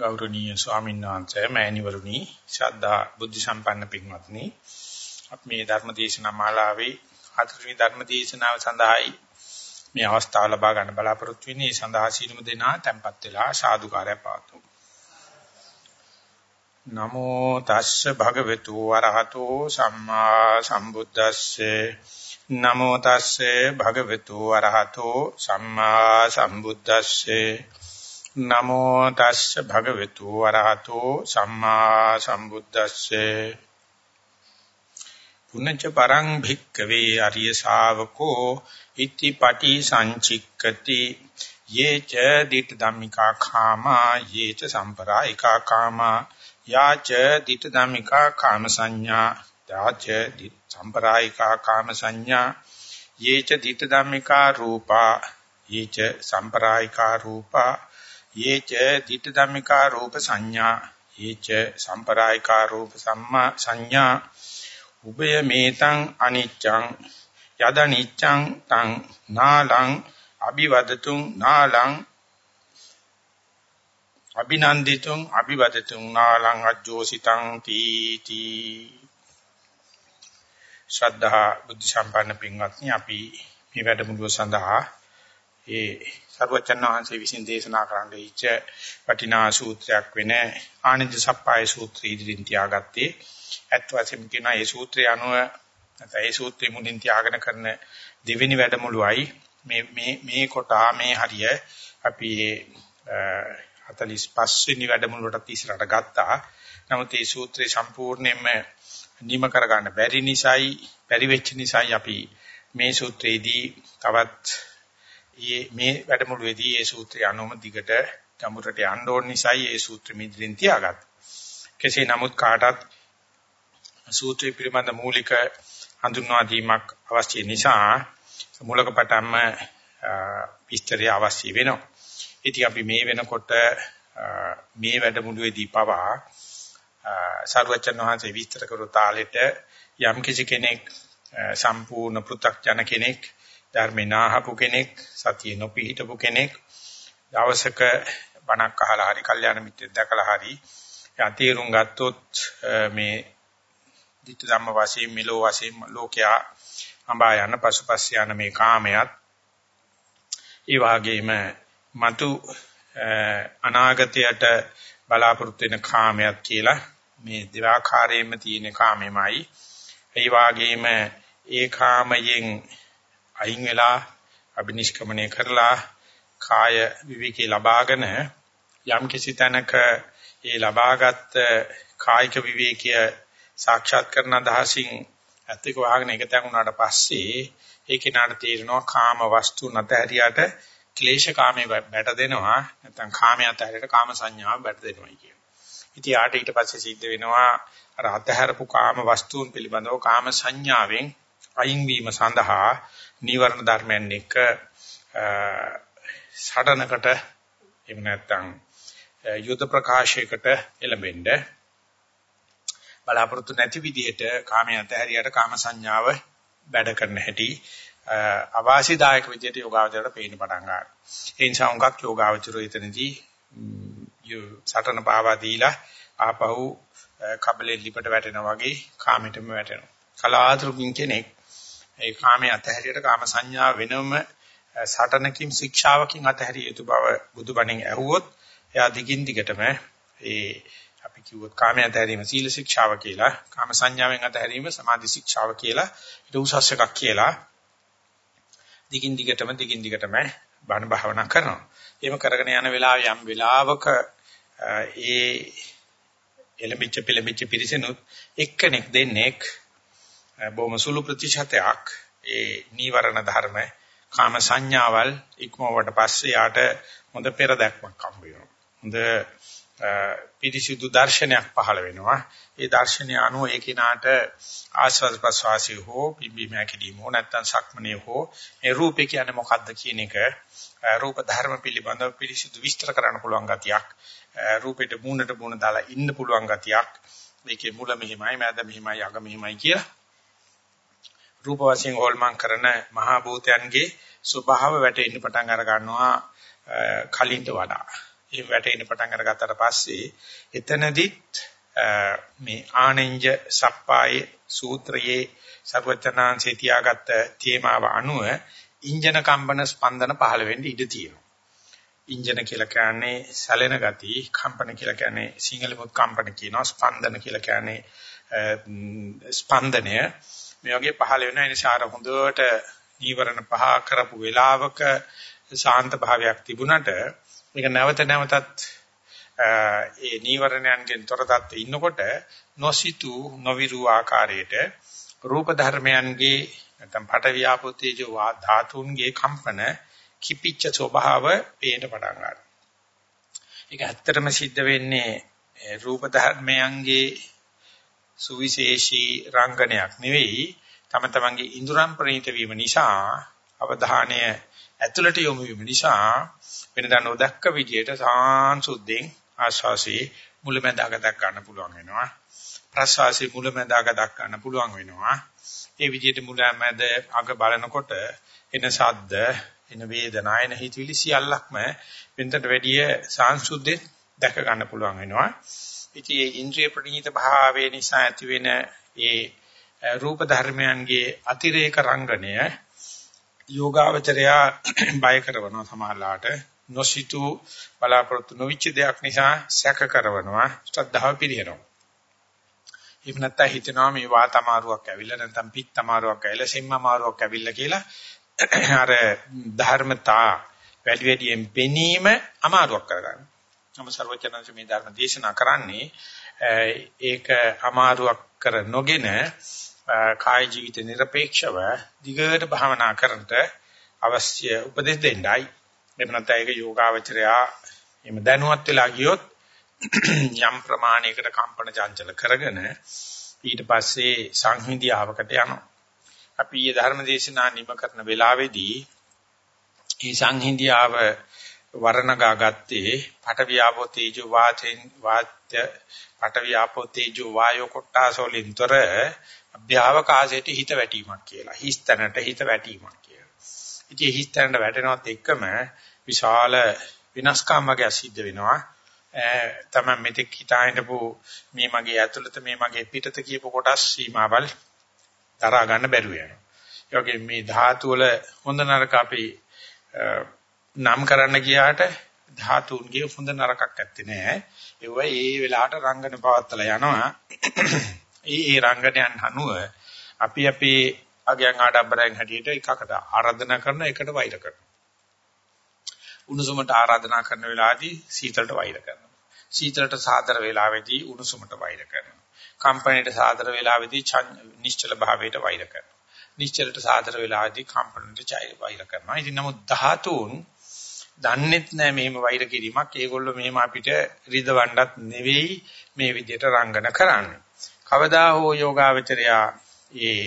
ගෞරවනීය ස්වාමීන් වහන්සේ මෑණිවරුනි ශ්‍රද්ධා බුද්ධ සම්පන්න පින්වත්නි. අපි මේ ධර්ම දේශනා මාලාවේ හතරවෙනි ධර්ම දේශනාව සඳහායි මේ අවස්ථාව ලබා ගන්න බලාපොරොත්තු වෙන්නේ. සඳහා සීලමු දෙනා tempත් වෙලා සාදුකාරය පාතුමු නමෝ තස්ස භගවතු වරහතෝ සම්මා සම්බුද්දස්සේ. නමෝ තස්සේ භගවතු වරහතෝ සම්මා සම්බුද්දස්සේ. නමෝ තස්ස භගවතු වරහතෝ සම්මා සම්බුද්දස්සේ. පුනච්ච පරං භික්කවේ අරිය ශාවකෝ ඉතිපටි සංචික්කති. යේච දිට ධම්මිකා කාමා යේච සම්පරායිකා කාමා. යාච දිට ධම්මිකා කාම සංඥා. යාච දිට සම්පරායිකා කාම සංඥා. යේච දිට ධම්මිකා රූපා. යේච සම්පරායිකා රූපා. යේච ditta dhammika රූප සංඥා යේච සම්පරායිකා රූප සම්මා සංඥා උභය මේතං අනිච්ඡං යද නිච්ඡං තං නාලං අபிවදතුං නාලං අභිනන්දිතුං අභිවදතුං නාලං අජ්ජෝසිතං තීති. ශ්‍රද්ධා බුද්ධ සම්පන්න පින්වත්නි අපි මේ වැඩමුළුව සඳහා ඒ සර්වචන් වහන්සේ විසින් දේශනා කරන්න ඉච්ච වටිනා සූත්‍රයක් වෙන ආනන්ද සප්පාය සූත්‍රය ඉදිරින් තියාගත්තේ ඇත්ත වශයෙන්ම කියන ඒ සූත්‍රය අනුව නැත්නම් ඒ සූත්‍රය මුලින් තියාගෙන කරන දෙවෙනි වැඩමුළුවයි මේ මේ මේ කොට මේ හරිය අපි 45 වෙනි වැඩමුළුවට ඉස්සරහට ගත්තා. නමුත් මේ සූත්‍රය සම්පූර්ණයෙන්ම නිම කරගන්න බැරි නිසායි බැරි වෙච්ච නිසායි අපි මේ සූත්‍රයේදී තවත් මේ වැඩමුළුවේදී මේ සූත්‍රය අනුම දිගට ගැඹුරට යන්න ඕන නිසායි මේ සූත්‍ර මිදිරින් තියාගත්තා. කෙසේ නමුත් කාටත් සූත්‍රය පිළිබඳ මූලික හඳුන්වා දීමක් අවශ්‍ය නිසා මූලික පටන්ම විස්තරය අවශ්‍ය වෙනවා. ඉතින් අපි මේ වෙනකොට මේ වැඩමුළුවේදී පවා සර්වචන් වහන්සේ විස්තර කරු තාලෙට යම් කිසි කෙනෙක් සම්පූර්ණ පෘථග්ජන කෙනෙක් ධර්මේ නාහපු කෙනෙක් සතිය නොපිහිටපු කෙනෙක් දවසක බණක් අහලා හරි කල්යාණ මිත්‍රෙක් දැකලා හරි යතීරුම් ගත්තොත් මේ ditth ධම්ම වශයෙන් මිලෝ වශයෙන් ලෝකයා අඹා යන පසුපස්ස යන මේ කාමයට ඒ වගේම මතු අනාගතයට බලාපොරොත්තු වෙන කාමයක් කියලා මේ දෙවාකාරයෙන්ම තියෙන කාමෙමයි. ඒ වගේම ඒ කාමයෙන් අයින් වෙලා අබිනිෂ්ක්‍මණය කරලා කාය විවිකේ ලබාගෙන යම් කිසි තැනක ඒ ලබාගත් කායික විවේකය සාක්ෂාත් කරන අදහසින් ඇත්තක වහගෙන එක තැන් උනාට පස්සේ ඒ කෙනාට තේරෙනවා කාම වස්තු නැතහැරියට ක්ලේශ කාමේ බැට දෙනවා නැත්නම් කාමයට ඇහැරියට කාම සංඥාව බැට දෙනවා කියන. ඉතින් ආට ඊට පස්සේ සිද්ධ වෙනවා අර අතහැරපු කාම වස්තුන් පිළිබඳව කාම සංඥාවෙන් අයින් වීම සඳහා නීවරණ ධර්මයන් එක්ක සඩනකට එහෙම නැත්නම් යුද ප්‍රකාශයකට එළඹෙන්න බලාපොරොත්තු නැති විදිහට කාමයේ අතහැරියට කාම සංඥාව වැඩ කරන හැටි අවාසිදායක විදිහට යෝගාවචරයට පේන්න පටන් ගන්නවා. ඒ නිසා උඟක් යෝගාවචරය එතනදී සටන පාවා දීලා ආපහු කබලේ ලිපට වැටෙනා වගේ කාමයටම වැටෙනවා. කලාතුරකින් කෙනෙක් ඒ කාමයේ අතහැරියට කාම සංඥා වෙනම සටනකින් ශික්ෂාවකින් අතහැරිය යුතු බව බුදුබණෙන් ඇහුවොත් එයා දිගින් දිගටම ඒ අපි කිව්වොත් කාමයේ අතහැරීම සීල ශික්ෂාව කියලා කාම සංඥාවෙන් අතහැරීම සමාධි ශික්ෂාව කියලා ඊට උසස් එකක් කියලා දිගින් දිගටම දිගින් දිගටම බණ භාවනා කරනවා. එහෙම කරගෙන යන වෙලාවේ යම් වෙලාවක ඒ එලෙමිච්ච පෙලෙමිච්ච පිරිසෙනුත් එක්කෙනෙක් දෙන්නෙක් බොහොම සුළු ප්‍රතිශතයක් ඒ නීවරණ ධර්ම කාම සංඥාවල් ඉක්මවට පස්සේ යාට හොඳ පෙර දැක්මක් හම්බ වෙනවා. හොඳ පිරිසිදු දර්ශනයක් පහළ වෙනවා. ඒ දර්ශනය අනුව ඒ කිනාට ආස්වාද ප්‍රසවාසී හෝ පිම්බීම හැකිලිම හෝ නැත්නම් සක්මනේ හෝ ඒ රූපේ කියන්නේ මොකක්ද කියන එක රූප ධර්ම පිළිබඳව පිරිසිදු විස්තර කරන්න පුළුවන් ගතියක්. රූපෙට මූණට මූණ දාලා ඉන්න පුළුවන් ගතියක්. මේකේ මුල මෙහිමයි මැද මෙහිමයි අග මෙහිමයි කියලා රූප වශයෙන් හොල්මන් කරන මහා භූතයන්ගේ ස්වභාව වැටෙන්න පටන් අර ගන්නවා කලින්ට වඩා. ඒ වැටෙන්න පටන් අරගත්තට පස්සේ එතනදිත් මේ ආනෙන්ජ සප්පායේ සූත්‍රයේ සර්වචනාංශේ තියාගත්ත තේමාව අනුව ඉන්ජන කම්පන ස්පන්දන පහළ වෙන්න ඉඩ තියෙනවා. ඉන්ජන කියලා කියන්නේ සැලෙන ගති, කම්පන කියලා කියන්නේ සිංහලෙමුත් කම්පන කියනවා, ස්පන්දන කියලා කියන්නේ ස්පන්දනය. මේ වගේ පහළ වෙන නිසා අර හොඳට නීවරණ පහ කරපු වෙලාවක ශාන්ත භාවයක් තිබුණට මේක නැවත නැවතත් ඒ නීවරණයන්ගෙන් තොර තත්ත්වෙ ඉන්නකොට නොසිතු නොවිරු ආකාරයට රූප ධර්මයන්ගේ නැත්නම් පට වියාපෝතේජෝ ධාතුන්ගේ කම්පන කිපිච්ච ස්වභාව පේන්න පටන් ගන්නවා. ඒක ඇත්තටම සිද්ධ වෙන්නේ රූප ධර්මයන්ගේ සුවිශේෂී රංගනයක් නෙවෙයි. තම තමන්ගේ ඉඳුරම් ප්‍රණීත වීම නිසා අවධානය ඇතුළට යොමු වීම නිසා වෙනදා නොදැක්ක විදියට සාංශුද්ධෙන් ආශාසී මුලැමැදාක දක් ගන්න පුළුවන් වෙනවා. ප්‍රසවාසී මුලැමැදාක දක් ගන්න පුළුවන් වෙනවා. ඒ විදියට මුලැමැද අග බලනකොට එන ශබ්ද එන වේදනා එන හිතවිලි සියල්ලක්ම වෙනතට වැඩිය සාංශුද්ධෙන් දැක ගන්න පුළුවන් වෙනවා. ඉතින් මේ ඉන්ද්‍රිය ප්‍රණීත භාවය නිසා ඇතිවෙන ඒ රූප ධර්මයන්ගේ අතිරේක රංගනය යෝගාවචරයා බය කරනවා සමහරලාට නොසිතු බලාපොරොත්තු නොවිච්ච දෙයක් නිසා සැක කරනවා ශ්‍රද්ධාව පිරිනවනවා එහෙම නැත්නම් හිතනවා මේ වාත අමාරුවක් ඇවිල්ලා නැත්නම් පිත්ත අමාරුවක් ඇවිල්ලා සෙම්ම අමාරුවක් ඇවිල්ලා කියලා අර ධර්මතා වැඩි වැඩියෙන් පෙනීම අමාරුවක් කරගන්න. නම සර්වචනංශ මේ ධර්ම දේශනා කරන්නේ ඒක අමාරුවක් කර නොගෙන කාය ජීවිත নিরপেক্ষව දිගට භාවනා කරන්නට අවශ්‍ය උපදෙස් දෙන්නයි. එහෙම නැත්නම් ඒක යෝගාවචරයා එහෙම දැනුවත් වෙලා ගියොත් යම් ප්‍රමාණයකට කම්පන චංචල කරගෙන ඊට පස්සේ සංහිඳියාවකට යනවා. අපි ඊයේ ධර්මදේශනා නිම කරන වෙලාවේදී මේ සංහිඳියාව වර්ණගා ගත්තේ පටවියාපෝ තේජෝ වාතෙන් වාත්‍ය පටවියාපෝ තේජෝ වායෝ කොට්ටාසෝලින්තර අභ්‍යවකාශයට හිත වැටීමක් කියලා. හිස්තැනට හිත වැටීමක් කියලා. ඉතින් හිස්තැනට වැටෙනවත් එක්කම විශාල විනාශකම් වගේ සිද්ධ වෙනවා. තමයි මෙතෙක් හිතාහිටපු මේ මගේ ඇතුළත මේ මගේ පිටත කියපු කොටස් සීමාවල් දරා ගන්න බැරුව යනවා. ඒ වගේ මේ ධාතු වල හොඳ නරක අපි නම් කරන්න ගියාට ධාතුන්ගේ හොඳ නරකක් ඇත්තේ නෑ. ඒවා ඒ වෙලාවට රංගන පවත්තලා යනවා. ඒ ඒ රංගනයන් අනුව අපි අපේ අගයන් ආඩම්බරයෙන් හැටියට එකකට ආරාධනා කරන එකට වෛර කරනවා. උණුසුමට ආරාධනා කරන වෙලාවදී සීතලට වෛර කරනවා. සීතලට සාදර වෙලාවේදී උණුසුමට වෛර කරනවා. කම්පණයට සාදර වෙලාවේදී නිශ්චල භාවයට වෛර කරනවා. නිශ්චලට සාදර වෙලාවේදී කම්පණයට චෛ වෛර කරනවා. ඉතින් නමුත් ධාතුන් දන්නෙත් නෑ මෙහෙම වෛර කිරීමක්. ඒගොල්ලෝ මෙහෙම අපිට රිදවන්නත් නෙවෙයි මේ විදිහට රංගන කරන්නේ. කවදා හෝ යෝගාවචරයා ඒ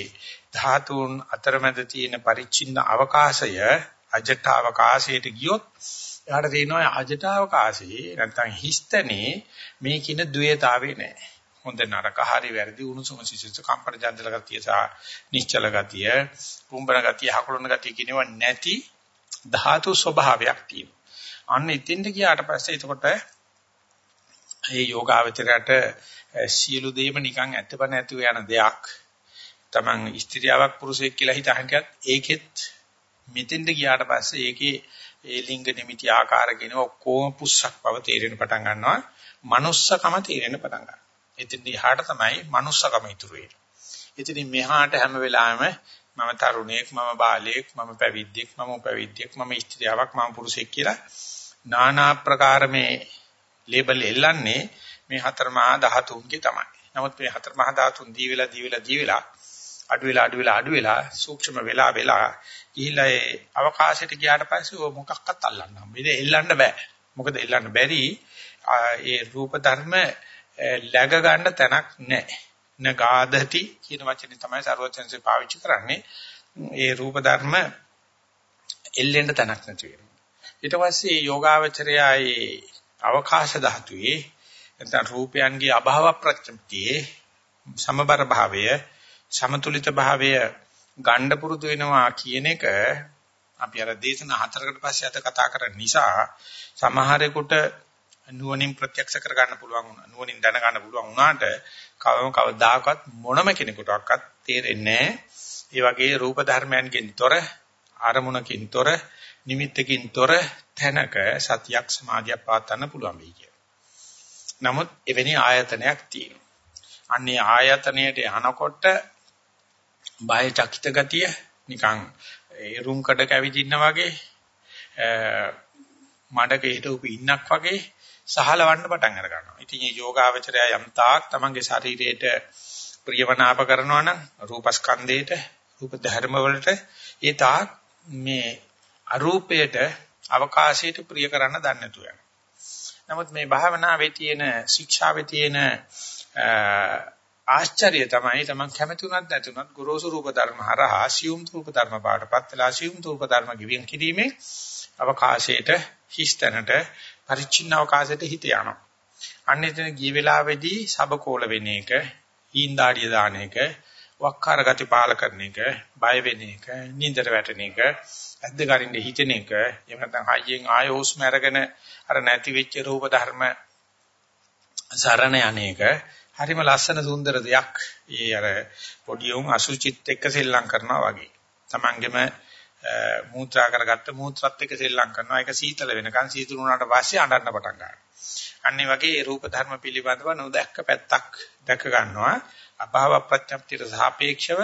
ධාතුන් අතරමැද තියෙන පරිච්ඡින්න අවකාශය අජට අවකාශයට ගියොත් එයාට තේරෙනවා අජට අවකාශයේ නැත්තම් හිස්තනේ මේ කින ද්වේතාවේ නැහැ. හොඳ නරක හරි වැරදි උණුසුම සිසිලස කම්පන ජන්දල ගතිය සහ නිශ්චල ගතිය, කුම්බන ගතිය, හකුලන ගතිය කියනවා නැති ධාතු ස්වභාවයක් තියෙනවා. අන්න ඉතින්ද ගියාට පස්සේ එතකොට මේ යෝගාවචරයට සියලු දේම නිකන් ඇත්තප නැතුව යන දෙයක්. Taman ස්ත්‍රියාවක් පුරුෂයෙක් කියලා හිතහංකත් ඒකෙත් මෙතෙන්ද ගියාට පස්සේ ඒකේ ඒ ලිංග නිමිති ආකාර කියන ඔක්කොම පුස්සක් බව තේරෙන පටන් ගන්නවා. manussකම තේරෙන පටන් ගන්නවා. එතෙන් දිහාට තමයි manussකම ඉතුරු වෙන්නේ. ඉතින් මෙහාට හැම වෙලාවෙම මම තරුණයෙක් මම බාලයෙක් මම පැවිද්දෙක් මම පැවිද්දෙක් මම ස්ත්‍රියාවක් මම පුරුෂයෙක් කියලා নানা ආකාර මේ ලේබල් එල්ලන්නේ මේ හතර මහා ධාතුන්ගේ තමයි. නමුත් මේ හතර මහා ධාතුන් දී වෙලා දී වෙලා දී වෙලා අඩු වෙලා අඩු වෙලා අඩු වෙලා සූක්ෂම වෙලා වෙලා ගිහිලා ඒ අවකාශයට ගියාට පස්සේ ඔය මොකක්වත් අල්ලන්න හම්බෙන්නේ එල්ලන්න බෑ. මොකද එල්ලන්න බැරි ඒ රූප ධර්ම läග ගන්න තැනක් නැහැ. නගාදති කියන වචනේ තමයි සර්වචන්සේ පාවිච්චි කරන්නේ. ඒ රූප ධර්ම එල්ලෙන්න තැනක් නැති වෙනවා. ඊට පස්සේ යෝගාවචරයයි අවකාශ ධාතුවේ නැත්නම් රූපයන්ගේ අභාව ප්‍රත්‍යක්තියේ සමබර භාවය සමතුලිත භාවය ගණ්ඩ පුරුදු වෙනවා කියන එක අපි අර දේශනා හතරකට පස්සේ අද කතා කරන නිසා සමහරෙකුට නුවණින් ප්‍රත්‍යක්ෂ කර ගන්න පුළුවන් වුණා. නුවණින් දැන ගන්න පුළුවන් වුණාට කවම කවදාකවත් මොනම කෙනෙකුටවත් තේරෙන්නේ නැහැ. ඒ වගේ රූප ධර්මයන්ගෙන් තොර ආරමුණකින් තොර නිමිත්තකින් තොර තැනක සතියක් සමාධියක් පාත්තන්න පුළුවන් වෙයි කියලා. නමුත් එවැනි ආයතනයක් තියෙනවා. අන්නේ ආයතනයට යනකොට බය චකිත ගතිය නිකන් ඒ රුම් කඩක ඇවිදින්න වගේ මඩක හිටුපු ඉන්නක් වගේ සහලවන්න පටන් අර ගන්නවා. ඉතින් මේ යෝගාවචරය යම් තාක් තමන්ගේ ශරීරයට ප්‍රියමනාප කරනවා නම් රූපස්කන්ධයට රූප ධර්ම වලට ඒ තාක් මේ අරූපයට අවකාශයට ප්‍රිය කරන්න දන්නේ නැතුව යනවා. නමුත් මේ භාවනාවේ තියෙන ශික්ෂාවේ තියෙන ආශ්චර්යය තමයි තමන් කැමති උනත් නැති උනත් ගුරුසු රූප ධර්ම හරහා සියුම් රූප ධර්ම පාඩපත් වෙලා සියුම් රූප ධර්ම ගිවින් කිරීමේ අවකාශයට හිස්තැනට පරිචින්න අවකාශයට හිත යනවා. අන්න එතන ගිය වෙලාවේදී සබකෝල වෙන එක, හීන්දාඩිය දාන එක, වක්කාර ගති පාල කරන එක, බය වෙන එක, නින්දට වැටෙන එක, ඇද්ද කරින්න හිතෙන එක, එහෙම නැත්නම් හයියෙන් ආය හුස්ම අරගෙන අර නැති වෙච්ච රූප ධර්ම සරණ යන්නේක හරිම ලස්සන සුන්දර දෙයක්. ඒ අර පොඩි උන් අසුචිත් එක්ක සෙල්ලම් කරනවා වගේ. Tamangema මූත්‍රා කරගත්ත මූත්‍රාත් එක්ක සෙල්ලම් කරනවා. ඒක සීතල වෙනකන් සීතල වුණාට පස්සේ අඬන්න පටන් ගන්නවා. අනිත් වගේ රූප ධර්ම පිළිබඳව නොදැක්ක පැත්තක් දැක ගන්නවා. අභාව ප්‍රත්‍යක්ෂයට සාපේක්ෂව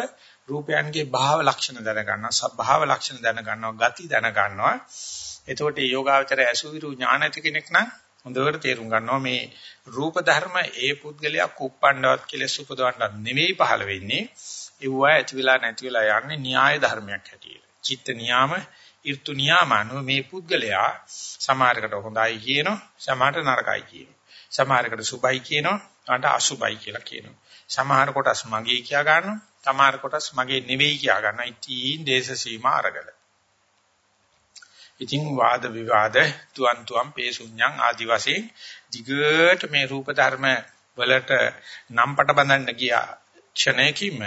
රූපයන්ගේ භාව ලක්ෂණ දැන ගන්නවා. සබ්භාව ලක්ෂණ දැන ගන්නවා. ගති දැන ගන්නවා. එතකොට මේ යෝගාවචරය අසුවිරු ඥාන ඇති කෙනෙක් නම් හොඳට තේරුම් ගන්නවා මේ රූප ධර්ම ඒ පුද්ගලයා කුප්පණ්ඩවත් කෙලස් උපදවන්නත් නෙවෙයි පහළ වෙන්නේ. ඒවා ඇති වෙලා නැති වෙලා යන්නේ න්‍යාය ධර්මයක් හැටියට. චිත්ත නියාම, ඍතු නියාමano මේ පුද්ගලයා සමහරකට හොඳයි කියනවා, සමහරට නරකයි කියනවා. සමහරකට සුබයි කියනවා, අන්ට අසුබයි කියලා කියනවා. සමහර කොටස් මගේ කියා ගන්නවා, සමහර කොටස් මගේ නෙවෙයි කියා ගන්නවා. ඉතින් දේශ සීමා අරගල. ඉතින් වාද විවාද තුන් තුම් පේසුඤ්ඤං ආදි වශයෙන් දිගට මේ රූප ධර්ම වලට නම්පට බඳන්න ගියා ක්ෂණයකින්ම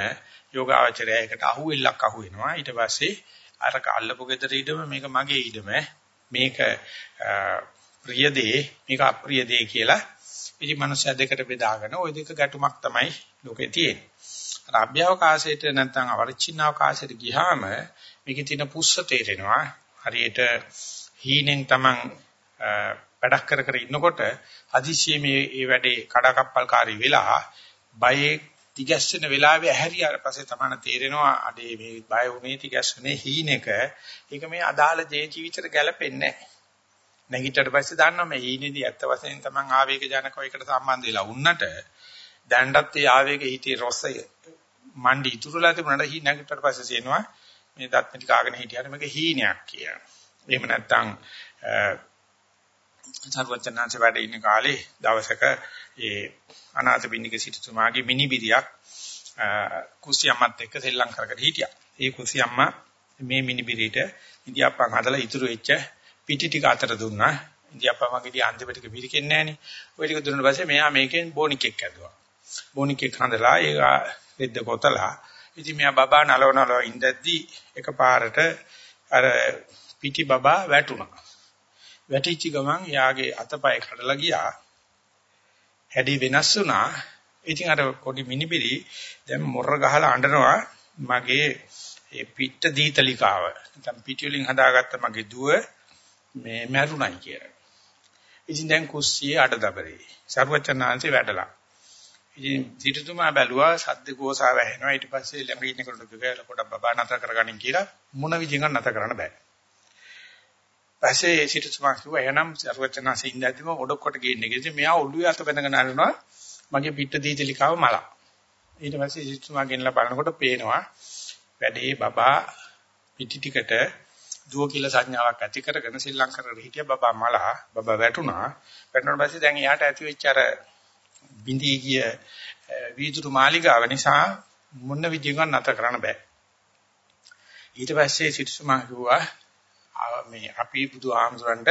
යෝගාචරයයකට අහුවෙල්ලක් අහුවෙනවා ඊට පස්සේ අරක අල්ලපු gedara ඉදම මේක මගේ ඉදම මේක ප්‍රිය දේ මේක අප්‍රිය දේ කියලා ඉතින් මනුස්සය දෙකට බෙදාගෙන ওই දෙක ගැටුමක් තමයි ලෝකේ තියෙන්නේ. අර අභ්‍යවකාශයට නැත්නම් අවරිචින්නාවකාශයට ගියාම මේකේ තියෙන පුස්ස තේරෙනවා. හරියට හීනෙන් Taman වැඩක් කර කර ඉන්නකොට හදිස්සියේ මේ මේ වැඩේ කඩකප්පල්කාරී වෙලා බයේ තිගැස්සෙන වෙලාවේ ඇහැරියාට පස්සේ තමයි තේරෙනවා අඩේ මේ බය වුනේ තිගැස්සුනේ හීනෙක ඒක මේ අදාළ ජී ජීවිතේට ගැලපෙන්නේ නැහැ නැගිටට පස්සේ දන්නවා මේ හීනේදී ඇත්ත වශයෙන් තමන් ආවේග ජනකව එකට සම්බන්ධ වෙලා වුණට දැන්ඩත් ඒ ආවේග හිතේ රොස්සය මණ්ඩි ඉතුරුලා තිබුණාට හී නැගිටට පස්සේ සේනවා මේ දත්මිටි කාගෙන හිටියට මේක හීනයක් කියලා. එහෙම නැත්නම් සර්වචනාංශ වැඩ ඉන්න කාලේ දවසක ඒ අනාථපිණ්ඩික සිටුතුමාගේ මිනිබිරියක් කුසියම්මත් එක්ක සෙල්ලම් කරගෙන හිටියා. ඒ කුසියම්මා මේ මිනිබිරියට ඉන්දියාප්පන් හදලා ඉතුරු වෙච්ච පිටි ටික අතර දුන්නා. ඉන්දියාප්පා මගේදී අන්තිමට බිරිකෙන්නේ නැහනේ. ওই ටික දුන්නා පස්සේ මෙයා මේකෙන් බොනිකෙක් ඇදුවා. බොනිකෙක් හඳලා ඒක රෙද්ද කොතලා ඉතින් මෙයා බබා නලව නලව ඉඳද්දි එකපාරට අර පිටි බබා වැටුණා. වැටිච්ච ගමන් යාගේ අතපය කඩලා ගියා. හැඩි වෙනස් වුණා. ඉතින් අර පොඩි මිනිබිරි දැන් මොර ගහලා අඬනවා මගේ ඒ පිට දීතලිකාව. නැත්නම් පිටි වලින් හදාගත්ත මගේ දුව මේ මැරුණයි කියලා. ඉතින් දැන් කුස්සියේ අඩදබරේ. සර්වචනාංශේ වැඩලා. ඉතින් සිටුතුමා බැලුවා සද්ද ගෝසාව ඇහෙනවා ඊට පස්සේ ළඟ ඉන්න කෙනෙකුට කිව්වා පොඩක් බබා නතර කරගනින් කියලා මොන විදිහෙන් නතර කරන්න බෑ. පස්සේ සිටුතුමා කිව්වා එහෙනම් සර්වචනාසේ ඉඳද්දිම ඔඩොක්කොට ගේන්නේ කියලා මෙයා ඔළුවේ අත බැඳගෙන අරනවා මගේ පිට දීතලිකාව මල. ඊට පස්සේ සිටුතුමා ගෙනලා බලනකොට පේනවා වැඩේ බබා පිටි ටිකට දුව කියලා සංඥාවක් ඇති කරගෙන ශ්‍රී ලංකාවේ හිටිය බබා මල බබා වැටුණා. වැටුණාට පස්සේ දැන් එයාට ඇති වෙච්ච අර බිඳී ගිය වීදුරු මාලිගාව නිසා මොන විදිහකින් නැත කරන්න බෑ. ඊට පස්සේ සිටුමා කිව්වා මේ අපි බුදුහාමුදුරන්ට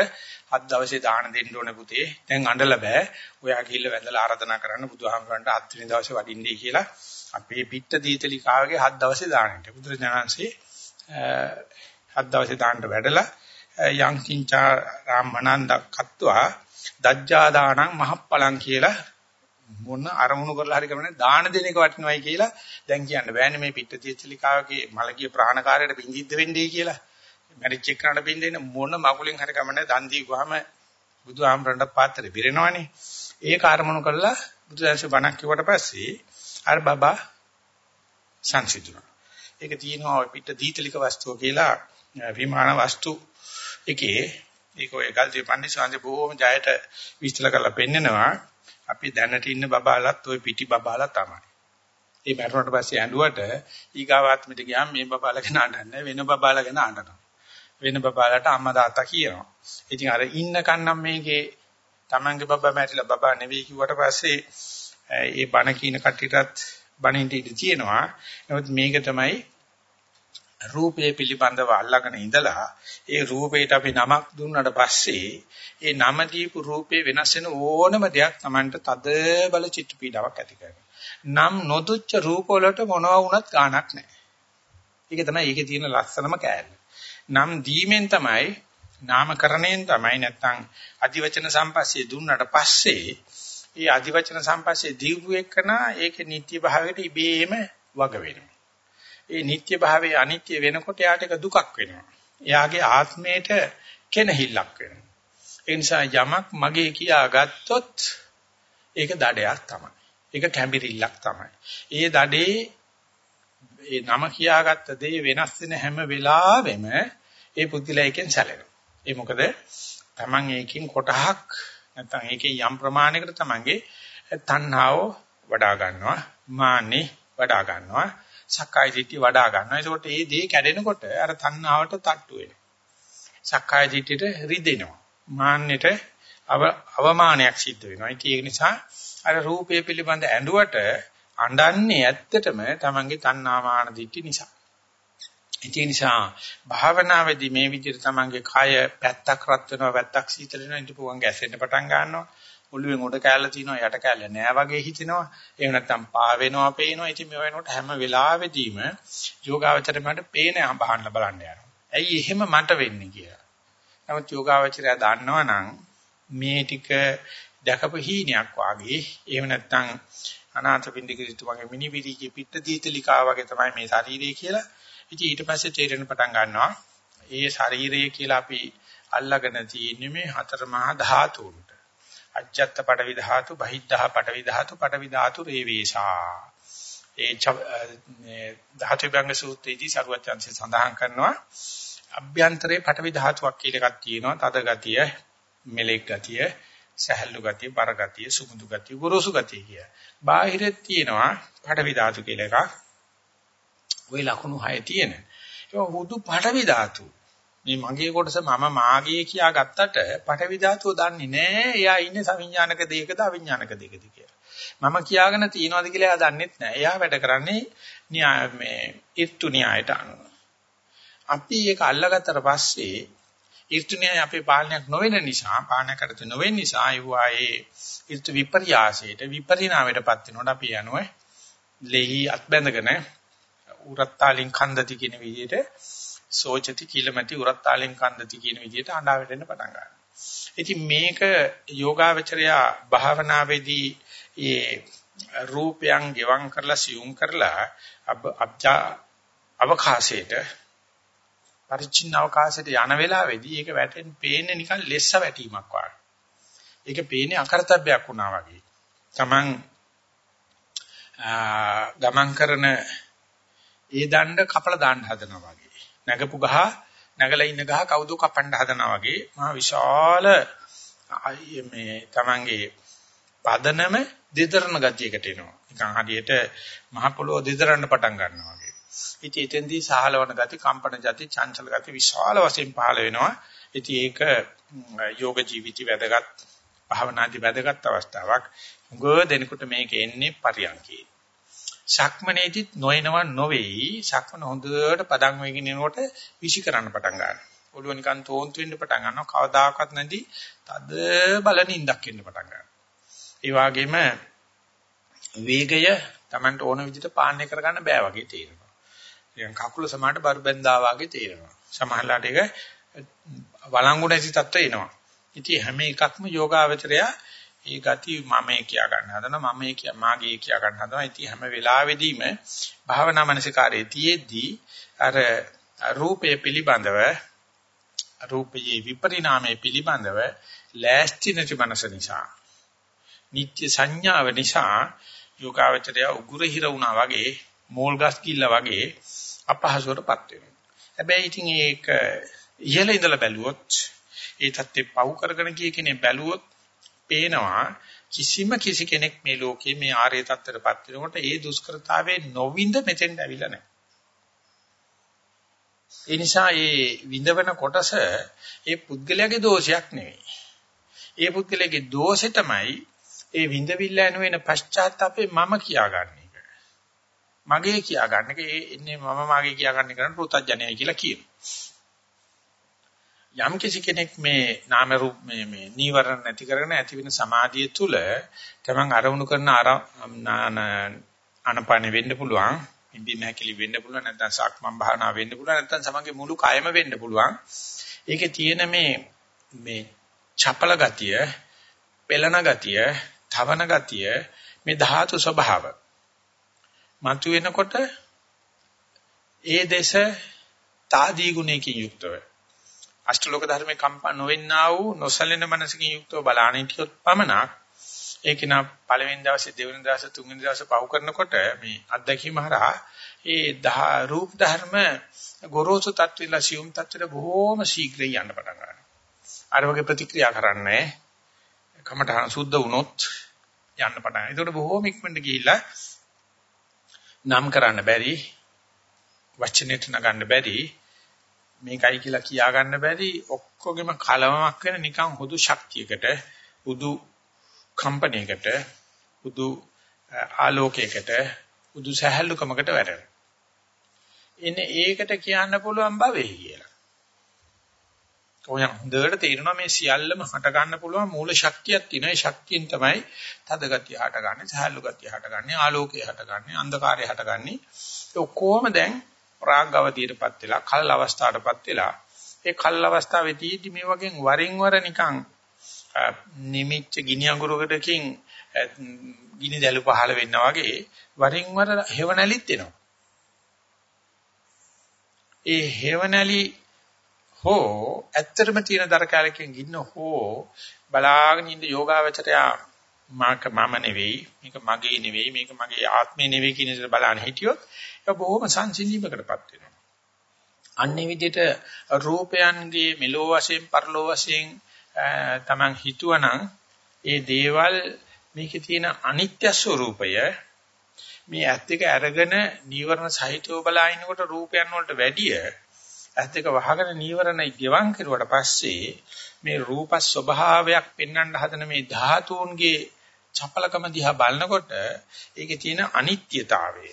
හත් දවසේ දාන දෙන්න ඕනේ පුතේ. දැන් අඬලා බෑ. ඔයා ගිහිල්ලා වැඳලා ආරාධනා කරන්න බුදුහාමුදුරන්ට හත් වෙනි දවසේ වඩින්නේ කියලා අපේ පිට දීතලිකාවගේ හත් දවසේ දාන්නට. බුදුරජාණන්සේ හත් දවසේ දාන්නට වැඩලා යං කිංචා රාමණන්ද කත්වා දජ්ජාදානං මහප්පලං කියලා මොන අරමුණු කරලා හරි කරන්නේ දාන දෙන එක වටිනවයි කියලා දැන් කියන්න බෑනේ මේ පිටතිය චලිකාවගේ මලගිය ප්‍රාණකාරයට බින්දිද්ද වෙන්නේ කියලා. මැරිච් එක්කනට බින්දෙන මොන මගුලෙන් හරි කමන්නේ දන් දීගුවාම බුදුහාමරණ්ඩ පාත්‍රේ බිරෙනවනේ. ඒක අරමුණු කරලා බුදුදහම බණක් කිව්වට පස්සේ අර බබා සංසිඳුණා. ඒක තියෙනවා පිට දීතලික වස්තුව කියලා විමාන වස්තු එකේ ඒක ඔය ගල්දී පන්දිසාන්දේ බොහොම ජයට විස්තර කරලා පෙන්නනවා. අපි දැනට ඉන්න බබාලත් ওই පිටි බබාලා තමයි. ඒ මරුණට පස්සේ ඇඬුවට ඊගාවාත්මෙට ගියාම මේ බබාලා ගැන අඬන්නේ වෙන බබාලා ගැන අඬනවා. වෙන බබාලාට අම්මා තාත්තා කියනවා. ඉතින් අර ඉන්නකන් නම් මේකේ Tamange බබා මැරිලා බබා නෙවෙයි කිව්වට පස්සේ ඒ බණ කියන කට්ටියටත් බණින්ට ඉඳ තියෙනවා. නමුත් මේක තමයි රූපය පිළිබඳව අල්ලගෙන ඉඳලා ඒ රූපයට අපි නමක් දුන්නාට පස්සේ ඒ නම දීපු රූපේ වෙනස් වෙන ඕනම දෙයක් Tamanට තද බල චිත්ත පීඩාවක් ඇති කරනවා. නම් නොදුච්ච රූප වලට මොනවා වුණත් ගාණක් නැහැ. ඒක තමයි ඒකේ තියෙන ලස්සනම කෑල්ල. නම් දීමෙන් තමයි නාමකරණයෙන් තමයි නැත්තම් අධිවචන සම්පස්සේ දුන්නාට පස්සේ ඒ අධිවචන සම්පස්සේ දීපු එකන ඒකේ නිත්‍ය භාවයට ඉබේම වග වෙනවා. ඒ නිත්‍ය භාවයේ අනිත්‍ය වෙනකොට යාට එක දුකක් වෙනවා. එයාගේ ආත්මයට කෙනහිල්ලක් වෙනවා. ඒ නිසා යමක් මගේ කියා ගත්තොත් ඒක දඩයක් තමයි. ඒක කැඹිරිල්ලක් තමයි. ඒ දඩේ ඒ නම කියාගත්ත දේ වෙනස් වෙන හැම වෙලාවෙම ඒ පුද්ගලයා එකෙන් සැලෙනවා. ඒ මොකද Taman ඒකෙන් කොටහක් නැත්නම් ඒකේ යම් ප්‍රමාණයකට Tamanගේ තණ්හාව වඩා ගන්නවා, මාන්නේ වඩා ගන්නවා, සක්කාය දිට්ඨිය වඩා ගන්නවා. ඒකට මේ දේ කැඩෙනකොට අර තණ්හාවට තට්ටු වෙනවා. සක්කාය දිට්ඨියට රිදෙනවා. මාන්නෙට අවමානයක් සිද්ධ වෙනවා. ඒක නිසා අර රූපය පිළිබඳ ඇඬුවට අඬන්නේ ඇත්තටම තමන්ගේ තණ්හාමාන දිට්ඨි නිසා. ඒ නිසා භාවනාවේදී මේ විදිහට තමන්ගේ කය පැත්තක් රත් වෙනවා පැත්තක් සීතල වෙනවා ඊට පුවන් ගැසෙන්න පටන් ගන්නවා. ඔළුවෙන් උඩ කෑල්ල තියෙනවා යට කෑල්ල නෑ වගේ හිතෙනවා. එහෙම නැත්නම් පා වෙනවා පේනවා. ඉතින් මේ වෙනකොට හැම වෙලාවෙදීම යෝගාවචරයට මට පේන බහන්න බලන්න යනවා. ඇයි එහෙම මට වෙන්නේ කියලා. නමුත් යෝගාවචරය දන්නවනම් මේ ටික දැකපු හීනයක් වාගේ එහෙම නැත්නම් අනාථපිණ්ඩිකරිතු වගේ මිනිබිරිගේ පිට දීතලිකා වගේ තමයි මේ ශරීරය කියලා. ඉතින් ඊට පස්සේ තේරෙන පටන් ගන්නවා. ඒ ශරීරය කියලා අපි අල්ලගෙන තියෙන්නේ මේ හතර මහා ධාතුන්ට. අජ්ජත් පඩවි ධාතු, බහිද්ධා පඩවි ධාතු, පඩවි ධාතු රේවේසා. ඒ ධාතු විභංග සූත්‍රයේදී සරුවචන්සේ සඳහන් කරනවා අභ්‍යන්තරේ පඩවි ධාතුවක් කියලා එකක් තියෙනවා. තද ගතිය, මෙලෙක් ගතිය, සහැල්ලු ගතිය, බර ගතිය, සුමුදු ගතිය, ගොරෝසු ගතිය කිය. බාහිරෙත් තියෙනවා පඩවි ධාතු කියලා එකක්. ওই ලකුණු 6 තියෙන. ඒක හුදු පටවි ධාතු. මේ මගේ කොටස මම මාගේ කියා ගත්තට පටවි ධාතුව දන්නේ නැහැ. එයා ඉන්නේ සවිඥානික දෙයකද අවිඥානික දෙයකද කියලා. මම කියාගෙන තියනවාද කියලා එයා දන්නෙත් නැහැ. එයා වැඩ කරන්නේ න්‍යාය මේ ඍතු න්‍යායට අනුව. අපි ඒක අල්ලගත්තට පස්සේ ඍතු න්‍යාය අපේ පාලනයක් නොවන නිසා පාලනකට නොවෙන නිසා අයුවායේ ඍතු විපර්යාසයට විපරිණාමයටපත් වෙනකොට අපි යනවා ලෙහි අත්බැඳගෙන උරත්තාලින් කන්දති කියන විදිහට සෝචති කිලමති උරත්තාලෙන් කන්දති කියන විදිහට අඬා වැටෙන්න පටන් ගන්නවා. ඉතින් මේක යෝගාවචරයා භාවනාවේදී ඒ රූපයන් ගෙවම් කරලා සියුම් කරලා අබ්ජා අවකාශයට පරිචින්න අවකාශයට යන වෙලාවේදී ඒක වැටෙන්න පේන්නේ නිකන් ලෙස්ස වැටීමක් වගේ. ඒක පේන්නේ අකරතැබ්බයක් වුණා වගේ. Taman ගමන් කරන ඒ දණ්ඩ කපලා දාන්න හදනවා වගේ. නැගපු ගහ නැගලා ඉන්න ගහ කවුද කපන්න හදනවා වගේ මහා විශාල මේ තමන්ගේ පදනම දෙදරන ගතියකට එනවා. නිකන් හරියට මහ පොළොව දෙදරන්න පටන් ගන්නවා වගේ. ඉතින් එතෙන්දී සහලවන ගති, කම්පන ගති, චංචල ගති විශාල වශයෙන් පහළ වෙනවා. ඉතින් ඒක යෝග ජීවිතي වැදගත්, භාවනාදී වැදගත් අවස්ථාවක්. උගව දෙනකොට මේක එන්නේ පරියන්කේ. ශක්මනේදිත් නොයනව නොවේයි. ශක්මන හොඳට පදන් වෙගෙන යනකොට විෂි කරන්න පටන් ගන්නවා. ඔළුව නිකන් තෝන්තු වෙන්න පටන් ගන්නවා. කවදාකවත් නැති තද බලනින්දක් එන්න පටන් ගන්නවා. ඒ වගේම වේගය Tamanට ඕන විදිහට පාලනය කරගන්න බෑ වගේ තේරෙනවා. නිකන් කකුල සමානට බරු බැඳා වගේ තේරෙනවා. සමහරලාට ඒක වළංගු නැති තත්ත්වෙ එනවා. ඉතින් හැම එකක්ම යෝගාවචරය ඒ ගති මමේ කියා ගන්න හදනවා මමේ කියා මාගේ කියා ගන්න හදනවා. ඉතින් හැම වෙලාවෙදීම භාවනා මනසිකාරයේ තියේදී අර රූපය පිළිබඳව රූපයේ විපරිණාමයේ පිළිබඳව ලෑස්ති නැති මනස නිසා නිත්‍ය සංඥාව නිසා යෝගාවචරය උගුර හිර වුණා වගේ මෝල් ගස් කිල්ල වගේ අපහසුවටපත් වෙනවා. හැබැයි ඉතින් ඒක ඉහළ ඉඳලා බැලුවොත් ඒ தත්ත්වේ පවු කරගෙන ගිය කෙනෙක් බැලුවොත් පේනවා කිසිම කිසි කෙනෙක් මේ ලෝකේ මේ ආර්ය தත්ත්වයටපත් වෙනකොට ඒ දුෂ්කරතාවයේ නොවින්ද මෙතෙන්ට ඇවිල්ලා නැහැ. ඒ නිසා මේ විඳවන කොටස ඒ පුද්ගලයාගේ දෝෂයක් නෙවෙයි. ඒ පුද්ගලයාගේ දෝෂෙ තමයි ඒ විඳවිල්ල යන පශ්චාත්තාපේ මම කියාගන්න එක. මගේ කියාගන්න එක ඒ ඉන්නේ මම මාගේ කියාගන්න කරන පුතඥයයි කියලා කියනවා. යම් කිසි කෙනෙක් මේ නාම රූප මේ මේ නීවරණ නැති කරගෙන ඇති වෙන සමාධිය තුල තමන් අරමුණු කරන අනපන වෙන්න පුළුවන් ඉන්දිය නැකලි වෙන්න පුළුවන් නැත්නම් සක්මන් භාවනා වෙන්න පුළුවන් නැත්නම් සමගි මුළු කයම වෙන්න පුළුවන්. ඒකේ තියෙන මේ මේ චපල ගතිය පෙළන ගතිය තවන ගතිය මේ ධාතු ස්වභාව. මතුවෙනකොට ඒ දේශ තාදී ගුණයකින් යුක්තව අෂ්ටලෝක ධර්මේ කම්පා නොවෙන්නා වූ නොසලෙන මනසකින් යුක්තව බලාගෙන හිටියොත් පමණක් ඒක නා පළවෙනි දවසේ දෙවෙනි දවසේ තුන්වෙනි දවසේ පහු කරනකොට මේ අත්දැකීම හරහා ඒ රූප ධර්ම ගොරෝසු තත්ත්වල සියුම් තත්ත්වල බොහෝම ශීඝ්‍රයෙන් යන්න පටන් ගන්නවා. අර වගේ ප්‍රතික්‍රියා කරන්නේ කමඨ සුද්ධ වුණොත් යන්න පටන්. ඒකට බොහෝම ඉක්මනට ගිහිල්ලා නම් කරන්න බැරි වචනෙට නගන්න බැරි මේකයි කියලා කියා ගන්න බැරි ඔක්කොගෙම කලවමක් වෙන නිකන් හුදු ශක්තියකට හුදු කම්පණයකට හුදු ආලෝකයකට හුදු සහැල්ලුකමකට වැටෙනවා. එන්නේ ඒකට කියන්න පුළුවන් භවෙයි කියලා. ඔය හොඳට තේරෙනවා මේ සියල්ලම හට ගන්න පුළුවන් මූල ශක්තියක් තියෙනවා. ඒ ශක්තියෙන් තමයි තද ගතිය හටගන්නේ, සහැල්ලු ගතිය හටගන්නේ, ආලෝකය හටගන්නේ, අන්ධකාරය හටගන්නේ. ඒ ඔක්කොම දැන් රාග අවධියටපත් වෙලා, කල් අවස්ථාවටපත් වෙලා, ඒ කල් අවස්ථාවේදී මේ වගේ වරින් වර නිකන් නිමිච්ච ගිනි අඟුරකටකින් ගිනි දැලු පහළ වෙනවා වගේ වරින් වර හේවණලිත් එනවා. ඒ හේවණලි හෝ ඇත්තටම තියෙන දර කාලයකින් ගින්න හෝ බලාගෙන ඉන්න යෝගාවචරය මාක මම නෙවෙයි මේක මගේ නෙවෙයි මේක මගේ ආත්මේ නෙවෙයි කියන එක බලන්න හිටියොත් ඒක බොහොම සංසිඳීමකටපත් වෙනවා. අන්නේ විදිහට රූපයන්ගේ මෙලෝ වශයෙන් පරලෝ වශයෙන් තමන් හිතුවනම් ඒ දේවල් මේකේ තියෙන අනිත්‍ය ස්වરૂපය මේ ඇත් දෙක අරගෙන නීවරණ සහිතව බලාිනකොට රූපයන් වලට වැඩිය ඇත් දෙක වහගෙන නීවරණ ගෙවන් කරුවට පස්සේ මේ රූප ස්වභාවයක් පෙන්වන්න හදන මේ ධාතුන්ගේ චපලකම දිහා බලනකොට ඒකේ තියෙන අනිත්‍යතාවය.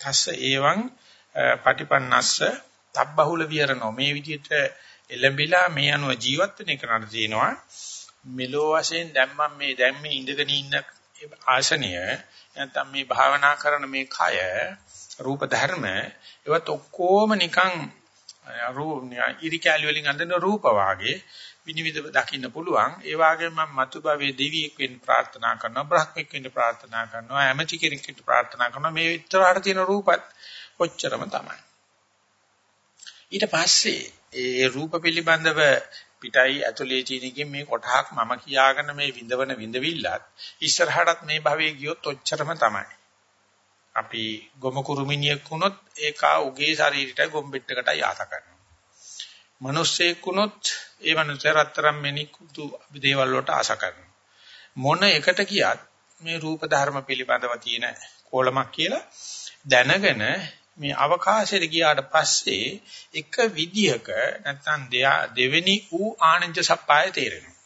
තස්ස ඒවං පටිපන්නස්ස තබ්බහුල විහරණෝ මේ විදිහට එළඹිලා මේ අනුව ජීවත් වෙන එක නඩ තියෙනවා. මෙලෝ වශයෙන් දැන් මම මේ දැන් මේ ඉඳගෙන ඉන්න ආසනය නැත්නම් මේ භාවනා කරන මේ කය රූප ධර්ම ඒවත් ඔක්කොම නිකන් රූප ඉරි කැලි වලින් අඳින රූප වාගේ විනිවිද දකින්න පුළුවන් ඒ වගේම මම මතු භවයේ දෙවියෙක් වෙන්න ප්‍රාර්ථනා කරනවා බ්‍රහ්මෙක් වෙන්න ප්‍රාර්ථනා කරනවා ඇමති කෙනෙක් වෙන්න ප්‍රාර්ථනා කරනවා මේ විතරට තියෙන රූපත් ඔච්චරම තමයි ඊට පස්සේ ඒ රූප පිළිබඳව පිටයි ඇතුලේ තියෙනකින් මේ කොටහක් මම කියාගෙන මේ විඳවන විඳවිල්ලත් ඉස්සරහටත් මේ භවයේ ගියොත් ඔච්චරම තමයි. අපි ගොම කුරුමිනියෙක් වුණොත් ඒකා උගේ ශරීරයට ගොම්බෙට්ටකටයි ආස කරනවා. මිනිස්සෙක් වුණොත් ඒ මනුස්සයා රත්තරන් මෙනිකුතු දේවල් වලට ආස කරනවා. මොන එකට කියත් මේ රූප ධර්ම පිළිබඳව තියෙන කෝලමක් කියලා දැනගෙන මේ අවකාශයට ගියාට පස්සේ එක විදිහක නැත්නම් දෙවෙනි ඌ ආනන්ද සප්පාය තේරෙනවා.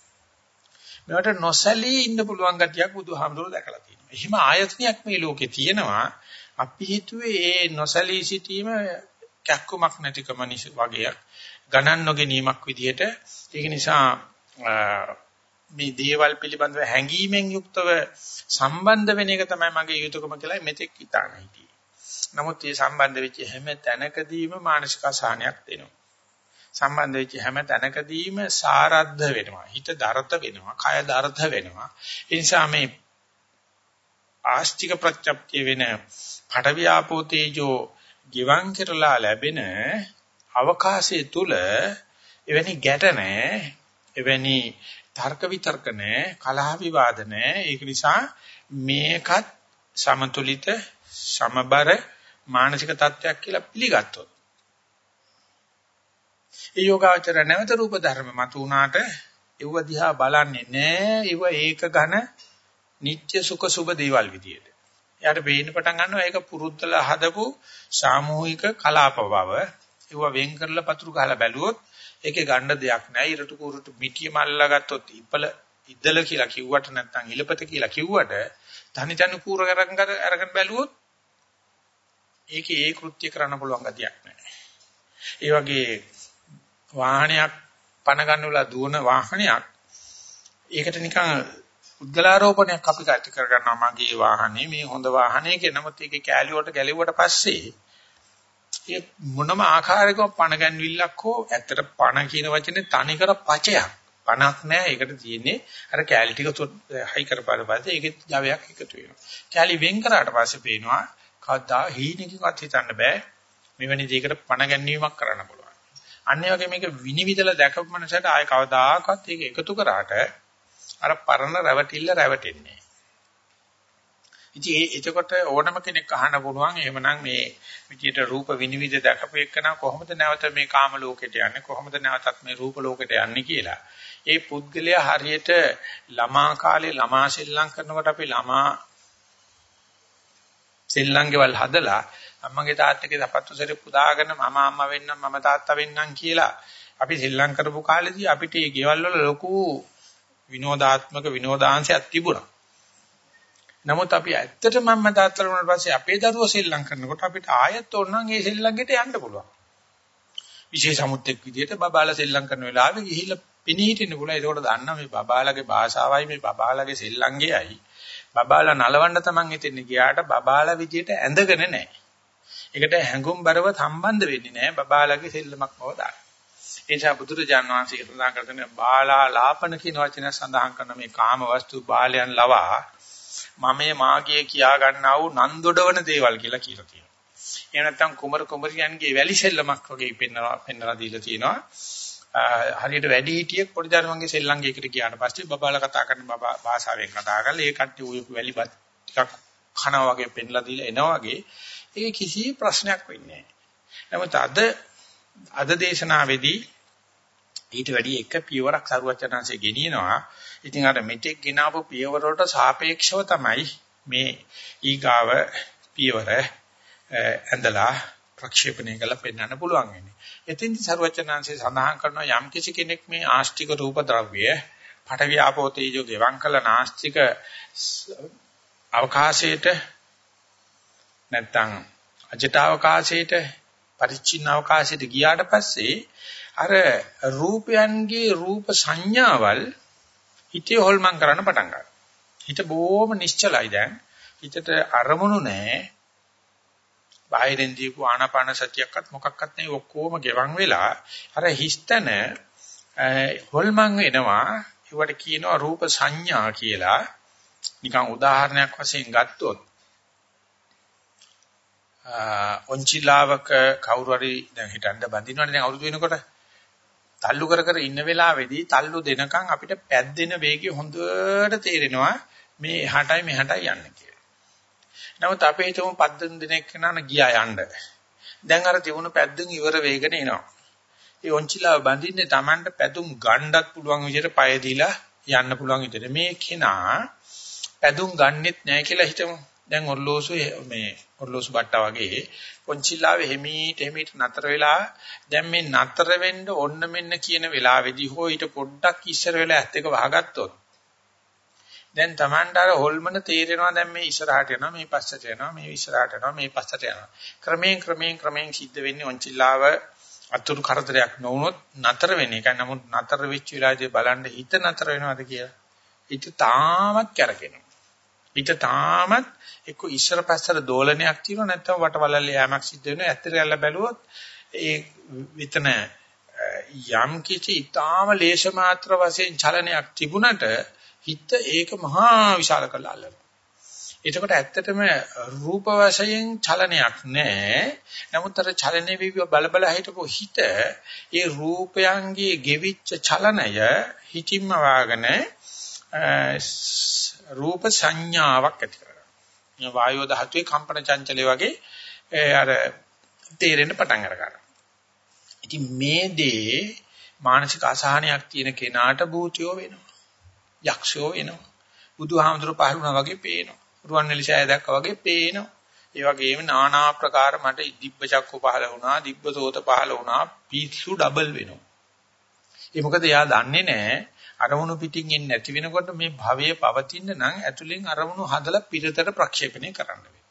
මේවට නොසැලී ඉන්න පුළුවන් ගතියක් බුදුහාමුදුරුවෝ දැකලා තියෙනවා. එහෙම ආයතනයක් මේ ලෝකේ තියෙනවා. අපි හිතුවේ ඒ නොසැලී සිටීම කැක්කුමක් නැතිකම වගේක් ගණන් නොගැනීමක් විදිහට ඒක නිසා මේ දේවල් පිළිබඳව හැඟීමෙන් යුක්තව සම්බන්ධ වෙන එක තමයි මගේ යුතුයකම කියලා මෙතෙක් හිතාන හිටියේ. නමුත් මේ සම්බන්ධ වෙච්ච හැම තැනකදීම මානසික අසහනයක් දෙනවා. සම්බන්ධ වෙච්ච හැම තැනකදීම සාරද්ධ වෙනවා. හිත දරත වෙනවා. කය දරත වෙනවා. ඒ නිසා මේ ආස්තික ප්‍රත්‍යක්තිය වෙන පඩවියාපෝ තේජෝ ගිවන් කරලා ලැබෙන අවකාශය තුල එවැනි ගැට නැහැ. එවැනි තර්ක විතර්ක නැහැ. කලහ විවාද නැහැ. ඒක නිසා මේකත් සමතුලිත සමබර මානසික තත්වයක් කියලා පිළිගත්තොත් ඒ යෝගාචර නැවත රූප ධර්ම මත උනාට ඒව දිහා බලන්නේ නෑ ඒව ඒක ඝන නිත්‍ය සුඛ සුබ දේවල් විදියට. එයාට වෙන්න පටන් ගන්නවා ඒක පුරුද්දලා හදපු සාමූහික කලාප බව. ඒව වෙන් කරලා පතුරු ගහලා බැලුවොත් ඒකේ ගන්න දෙයක් නෑ. ඉරටු කුරුටු මිටිය මල්ලා ගත්තොත් ඉපල ඉදල කියලා කිව්වට නැත්නම් ඉලපත කියලා කිව්වට තනි තනි කූර අරගෙන අරගෙන බැලුවොත් ඒකේ ඒ කෘත්‍ය කරන්න පුළුවන් ගතියක් නැහැ. ඒ වගේ වාහනයක් පණ ගන්නවලා දුවන වාහනයක් ඒකට නිකන් උද්දලාරෝපණයක් අපි ගත කර ගන්නවා මගේ වාහනේ මේ හොඳ වාහනේ කියන නමුත් ඒකේ කෑලි වලට ගැලෙව්වට පස්සේ ඒ මොනම ආකාරයකම පණ ගැන්විල්ලක් හෝ ඇත්තට පණ කියන වචනේ තනිකර පචයක්. පණක් නෑ ඒකට තියෙන්නේ අර කෑලි ටික හයි කරපාන පස්සේ ඒකේ ජවයක් එකතු වෙනවා. කෑලි වෙන් කරාට පස්සේ පේනවා කවදා හීනකින්වත් හිතන්න බෑ. මෙවැනි දෙයකට පණ ගැනීමක් කරන්න පුළුවන්. අන්න වගේ මේක විනිවිදලා දැකපු මනසට ආය කවදාකවත් ඒක එකතු කරාට අර පරණ රැවටිල්ල රැවටෙන්නේ. ඉතින් ඒ එතකොට ඕනම කෙනෙක් අහන්න පුළුවන් එහෙමනම් මේ විදියට රූප විනිවිද දැකපු එකන කොහොමද නැවත මේ කාම ලෝකෙට යන්නේ කොහොමද නැවතත් මේ රූප ලෝකෙට යන්නේ කියලා. ඒ පුද්ගලයා හරියට ළමා කාලේ ළමා ශ්‍රී කරනකොට අපි ළමා සෙල්ලංගේවල් හදලා අම්මගේ තාත්තගේ සපත්තු සෙරප්පු දාගෙන මම අම්මා වෙන්නම් මම තාත්තා වෙන්නම් කියලා අපි ශ්‍රී කරපු කාලේදී අපිට මේ ගෙවල් වල ලොකු විනෝදාත්මක විනෝදාංශයක් තිබුණා. නමුත් අපි ඇත්තටම මම තාත්තලා වුණාට පස්සේ අපේ දරුවෝ සෙල්ලම් කරනකොට අපිට ආයෙත් ඕනනම් ඒ සෙල්ලම්ගෙට යන්න පුළුවන්. විශේෂ සමුත්‍යක් විදිහට බබාලා සෙල්ලම් කරන වෙලාවෙ ගිහිල්ලා පිණි හිටින්න පුළුවන්. ඒකෝට දන්නා මේ බබාලගේ භාෂාවයි මේ බබාලගේ සෙල්ලම්ගේයි. බබාලා නලවන්න තමන් හිටින්න ගියාට බබාලා විදිහට ඇඳගෙන නැහැ. ඒකට හැඟුම්overline සම්බන්ධ වෙන්නේ නැහැ බබාලගේ සෙල්ලමක් බව දාන්න. ඒ නිසා බුදුරජාන් වහන්සේ සඳහන් කරන බාලා ලාපන කියන වචනය සඳහන් කරන මේ කාම වස්තු බාලයන් ලවා මමයේ මාගේ කියා ගන්නා වූ නන්දොඩවන දේවල් කියලා කියලා තියෙනවා. එහෙම නැත්නම් කුමර කුමරියන්ගේ වැලි සෙල්ලමක් වගේ පෙන්නවා පෙන්වලා දීලා තියෙනවා. හරියට වැඩි හිටියෙක් පොඩි දරුවන්ගේ සෙල්ලම්ගේ එකට ගියාට පස්සේ බබාලා කතා කරන බබා භාෂාවෙන් කතා කරලා ඒ කට්ටිය උයපු වැලිපත් ටිකක් කනවා වගේ පෙන්ලා දීලා එනවා වගේ ඒක කිසි ප්‍රශ්නයක් වෙන්නේ නැහැ. නමුත් අද අද දේශනාවේදී ඊට වැඩි එක පියවරක් සරුවචනanse ගෙනියනවා. ඉතින් අර මෙතෙක් ගෙනාවු පියවර වලට සාපේක්ෂව තමයි මේ ඊගාව පියවර ඇඳලා ප්‍රක්ෂේපණය කළ පෙන්වන්න පුළුවන් වෙන්නේ. එතින්දි සරුවචනanse සඳහන් කරනවා යම් කිසි කෙනෙක් මේ ආස්තික රූප ද්‍රව්‍ය පඨවි ආපෝ තේජෝ ගෙවම් කළ නාස්තික අවකාශයට නැත්තම් අජට අවකාශයට පරිච්ඡින්න අවකාශයට ගියාට පස්සේ අර රූපයන්ගේ රූප සංඥාවල් හිතේ හොල්මන් කරන්න පටන් ගන්නවා. හිත බොහොම නිශ්චලයි දැන්. හිතට අරමුණු නැහැ. බාහිරින් දීපු ආනාපාන සතියක්වත් මොකක්වත් නැහැ ඔක්කොම ගෙවන් වෙලා අර හිස්තන හොල්මන් වෙනවා. ඒවට කියනවා රූප සංඥා කියලා. නිකන් උදාහරණයක් වශයෙන් ගත්තොත් ඔන්චිලාවක කවුරු හරි දැන් හිටන්න බඳිනවනේ දැන් අවුරුදු වෙනකොට තල්ලු කර කර ඉන්න වෙලාවේදී තල්ලු දෙනකන් අපිට පැද්දෙන වේගය හොඳට තේරෙනවා මේ එහාටයි මෙහාටයි යන්නේ කියලා. නමුත් අපේ හිතමු පද්දන් දිනක් යනන ගියා යන්න. දැන් අර තිබුණු පැද්දුම් ඉවර වේගන එනවා. ඒ ඔන්චිලාව බඳින්නේ Tamanට පැදුම් ගණ්ඩත් පුළුවන් විදිහට පය දීලා යන්න පුළුවන් විදිහට. මේ කෙනා පැදුම් ගන්නෙත් නැහැ කියලා හිතමු. දැන් ඔර්ලෝසු මේ ඔර්ලෝසු බට්ටා වගේ පොන්චිලාවේ හිමීට හිමීට නතර වෙලා දැන් මේ නතර වෙන්න ඔන්න මෙන්න කියන වෙලාවේදී හෝ ඊට පොඩ්ඩක් ඉස්සර වෙලා ඇත් එක වහගත්තොත් දැන් Tamanට අර හොල්මන තේරෙනවා දැන් මේ ඉස්සරහට යනවා මේ පස්සට යනවා මේ ඉස්සරහට යනවා මේ පස්සට යනවා ක්‍රමයෙන් ක්‍රමයෙන් ක්‍රමයෙන් සිද්ධ වෙන්නේ ඔන්චිලාව අතුරු කරදරයක් නොවුනොත් නතර වෙන එක. නමුත් නතර වෙච්ච වෙලාවේදී බලන්න හිත නතර වෙනවද කියලා. හිත තාමත් කැරකෙනවා. හිත තාමත් එක්ක ඉස්සර පස්සට දෝලනයක් තියෙනවා නැත්නම් වටවලල්ල යෑමක් සිද්ධ වෙනවා. ඇත්තට යල්ල බැලුවොත් ඒ විතන යම් කිසි ඊටාම ලේෂ මාත්‍ර වශයෙන් චලනයක් තිබුණට හිත ඒක මහා විශාල කරලා අල්ලනවා. එතකොට ඇත්තටම රූප වශයෙන් චලනයක් නැහැ. නමුත් අර චලනේ විව බල බල හිටපු හිත ඒ රූපයන්ගේ ගෙවිච්ච චලනය හිතින්ම වාගෙන රූප සංඥාවක් ඇති කරගන්නවා. මේ වායෝ ධාතුවේ කම්පන චංචලයේ වගේ අර තේරෙන්න පටන් අරගන්නවා. ඉතින් මේ දේ මානසික අසහනයක් තියෙන කෙනාට භූතයෝ වෙනවා. යක්ෂයෝ වෙනවා. බුදුහාමුදුරුවෝ පහළ වුණා වගේ පේනවා. රුවන්වැලිසෑය දැක්කා වගේ පේනවා. ඒ වගේම নানা ආකාර මට දිබ්බ චක්කු පහළ වුණා, දිබ්බ සෝත පහළ වුණා, පිස්සු ඩබල් වෙනවා. ඒ මොකද එයා දන්නේ නැහැ අරමුණු පිටින් එන්නේ නැති වෙනකොට මේ භවයේ පවතින නම් ඇතුලෙන් අරමුණු හදලා පිටතට ප්‍රක්ෂේපණය කරන්න වෙනවා.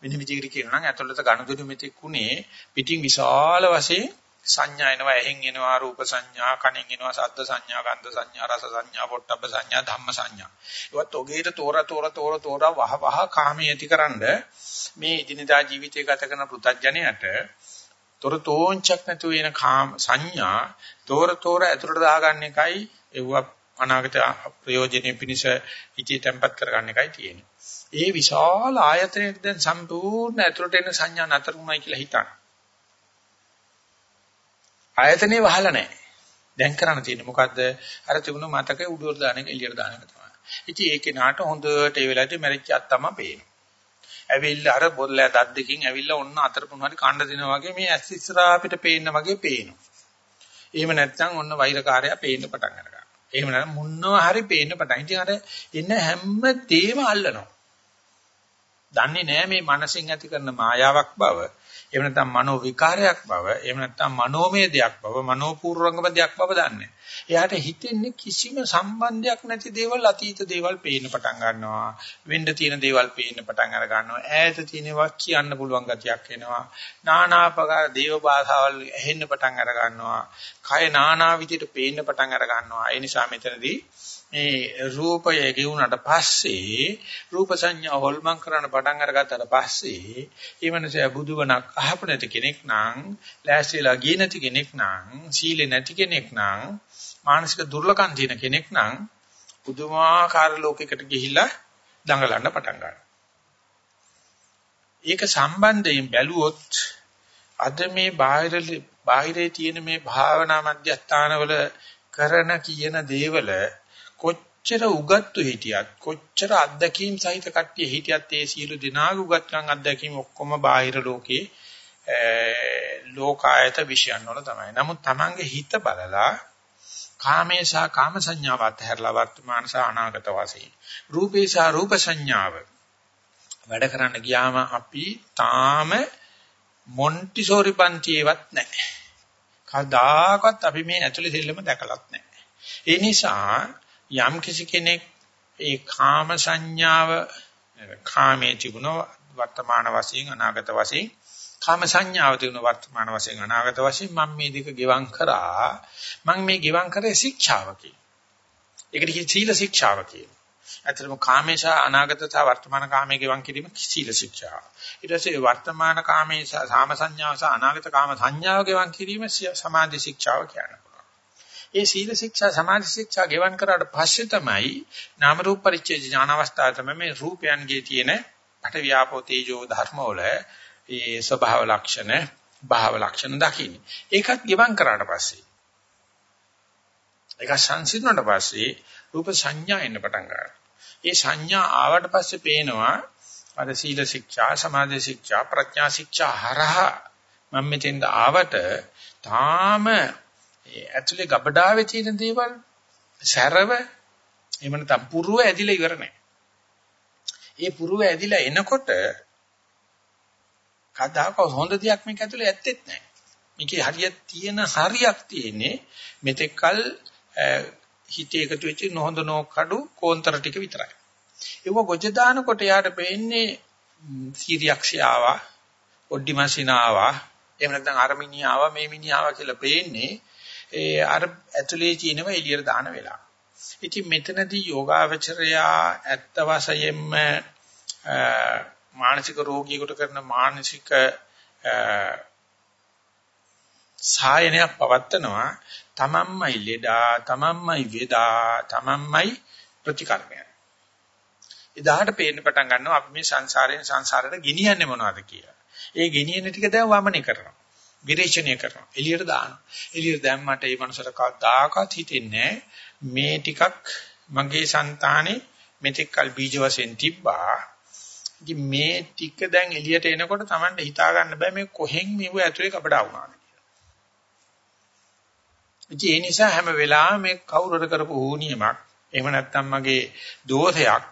මෙන්න විදිහට කියනවා නම් ඇතුළත ගනුදෙනු මෙතෙක් උනේ පිටින් විශාල වශයෙන් සංඥා එනවා ඇහෙන් එනවා රූප සංඥා කනෙන් එනවා ශබ්ද සංඥා ගන්ධ සංඥා රස සංඥා පොට්ටබ්බ සංඥා ධම්ම සංඥා ඒවත් ඔගේට තෝර තෝර තෝර තෝර වහ වහ කාමයේ ඇතිකරනද මේ ඉදිනදා ජීවිතය ගත කරන පෘථජ්ජනයට තොර තෝංචක් නැතුව එන කාම සංඥා තෝර තෝර ඇතුළට දාගන්න එකයි ඒව අනාගත ප්‍රයෝජනෙ පිණිස ඉති තැම්පත් කරගන්න එකයි තියෙන්නේ. ඒ විශාල ආයතනයේ දැන් සම්පූර්ණ ඇතුළට එන සංඥා නතර වුණයි කියලා හිතන්න. ආයතනේ වහලා නැහැ. දැන් කරන්න තියෙන්නේ මොකද්ද? අර තිබුණු මතකේ උඩුවට දාන එක එළියට දාන එක තමයි. ඉතින් ඒකේ නාට හොඳට ඒ වෙලාවට මැරිච්ච අත්තම පේනවා. ඇවිල්ලා අර බොල්ලෑ දත් දෙකකින් ඇවිල්ලා ඔන්න අතර පුණාරි කණ්ඩ දෙනවා වගේ මේ ඇස් ඉස්සරහා අපිට පේන්න වගේ පේනවා. එහෙම නැත්නම් ඔන්න වෛරකාරයා පේන්න පටන් ගන්නවා. එහෙම නැත්නම් මොනවා හරි පේන්න පටන්. ඉතින් අර එන්න හැම තේම අල්ලනවා. දන්නේ නැහැ මේ මනසින් ඇති කරන මායාවක් බව. එහෙම නැත්නම් මනෝ විකාරයක් බව, එහෙම නැත්නම් මනෝමය දෙයක් බව, මනෝපූර්වංගම දෙයක් බව දන්නේ. එයාට හිතෙන්නේ කිසිම සම්බන්ධයක් නැති දේවල් අතීත දේවල් පේන්න පටන් ගන්නවා. වෙන්න තියෙන දේවල් පේන්න පටන් අර ගන්නවා. ඈත තියෙනවා කියන්න පුළුවන් ගතියක් එනවා. নানা ආකාර දේව භාෂාවල් ඇහෙන්න පටන් අර ගන්නවා. කය নানা විදිහට පේන්න පටන් අර ගන්නවා. ඒ නිසා මෙතනදී මේ රූපය ගෙවුනට පස්සේ රූප සංඥා හොල්මන් කරන්න පටන් අරගත්තට පස්සේ ඒ මනුස්සයා බුදුවණක් අහපු නැති කෙනෙක් නම් ලෑස්තිලා ගියේ නැති කෙනෙක් නම් සීලෙ නැති කෙනෙක් නම් මානසික දුර්ලකම් තියෙන කෙනෙක් නම් පුදුමාකාර ලෝකයකට ගිහිලා දඟලන්න පටන් ගන්නවා. ඒක සම්බන්ධයෙන් බැලුවොත් අද මේ බාහිර බාහිරේ තියෙන මේ භාවනා මධ්‍යස්ථානවල කරන කියන දේවල කොච්චර උගත්තු හිටියත් කොච්චර අත්දැකීම් සහිත කට්ටිය හිටියත් ඒ සියලු දෙනාගේ උගත්කම් අත්දැකීම් ඔක්කොම බාහිර ලෝකේ ලෝකායත විශ්යන් වල තමයි. නමුත් Tamange හිත බලලා කාමේ සහ කාම සංඥාව අතහැරලා වර්තමාන සහ අනාගත වශයෙන් රූපේ සහ රූප සංඥාව වැඩ කරන්න ගියාම අපි තාම මොන්ටිසෝරි පන්තියේවත් නැහැ. කවදාකවත් අපි මේ ඇතුලේ දෙල්ලම දැකලත් නැහැ. ඒ නිසා යම් කිසි කෙනෙක් ඒ කාම සංඥාව කාමයේ තිබුණ වර්තමාන වශයෙන් අනාගත වශයෙන් කාම සංඥාව තිබුණ වර්තමාන වශයෙන් අනාගත වශයෙන් මම මේ දෙක ගෙවම් කරා මම මේ ගෙවම් කරේ ශික්ෂාවකි. ඒකට කිය සීල ශික්ෂාව කියන. ඇත්තටම කාමේශා අනාගත සහ වර්තමාන කාමයේ ගෙවම් කිරීම සීල ශික්ෂාව. ඊට පස්සේ වර්තමාන කාමයේ සාම සංඥාව සහ අනාගත කාම සංඥාව ගෙවම් කිරීම සමාධි ශික්ෂාව කියනවා. ඒ සීල ශික්ෂා සමාධි ශික්ෂා ගෙවන් කරාට පස්සේ තමයි නාම රූප පරිච්ඡේ ඥාන අවස්ථාව තමයි මේ රූපයන්ගේ තියෙන පට ව්‍යාපෝ තේජෝ ධර්ම වල ඒ ස්වභාව ලක්ෂණ භාව ලක්ෂණ දකින්නේ. ඒකත් ගෙවන් කරාට පස්සේ ඒක සංසිඳුණාට පස්සේ රූප සංඥා එන්න පටන් ගන්නවා. ඒ සංඥා ආවට පස්සේ පේනවා අර සීල ශික්ෂා සමාධි ශික්ෂා ප්‍රඥා ශික්ෂා හරහා මම මෙතෙන්ද ආවට තාම ඒ ඇතුලේ ගබඩාවේ තියෙන දේවල් සැරව එහෙම නැත්නම් පුරුව ඇදිලා ඉවර නැහැ. ඒ පුරුව ඇදිලා එනකොට කදාක හොඳ දෙයක් මේක ඇතුලේ ඇත්තෙත් නැහැ. මේකේ හරියක් තියෙන හරියක් තියෙන්නේ මෙතෙක්කල් හිතේ එකතු වෙච්ච නොහොඳ නෝකඩු කෝන්තර ටික විතරයි. ඒව ගොජ දානකොට යාට පේන්නේ සීරියක්ෂයාවා, ඔඩ්ඩිමසිනාවා, එහෙම නැත්නම් අරමිනියාවා, මේ මිනිහාවා කියලා පේන්නේ ඒ අර ඇතුලේ චීනව එළියට දාන වෙලාව. ඉතින් මෙතනදී යෝගාවචරයා ඇත්ත වශයෙන්ම මානසික රෝගියෙකුට කරන මානසික සායනයක් පවත්නවා තමන්මයි ලෙඩා තමන්මයි වේදා තමන්මයි ප්‍රතිකර්මය එදාට පේන්න පටන් ගන්නවා අපි මේ සංසාරයෙන් සංසාරයට ගෙනියන්නේ මොනවද කියලා. ඒ ගෙනියන ටික දැන් වමනේ කරනවා. විරේචනය කරනවා. එළියට දානවා. එළියට දැම්මට ඒ මනසට කවදාකවත් හිතෙන්නේ මේ ටිකක් මගේ సంతානේ මෙතෙක් කල බීජ වශයෙන් තිබ්බා. ඉතින් මේ ටික දැන් එළියට එනකොට Tamanට හිතා ගන්න බෑ මේ කොහෙන් මෙව ඇතුලේ කපඩා වුණාද කියලා. ඒ නිසා හැම වෙලාවෙම මේ කවුරුර කරපු ඌනියමක් එහෙම නැත්නම් මගේ දෝෂයක්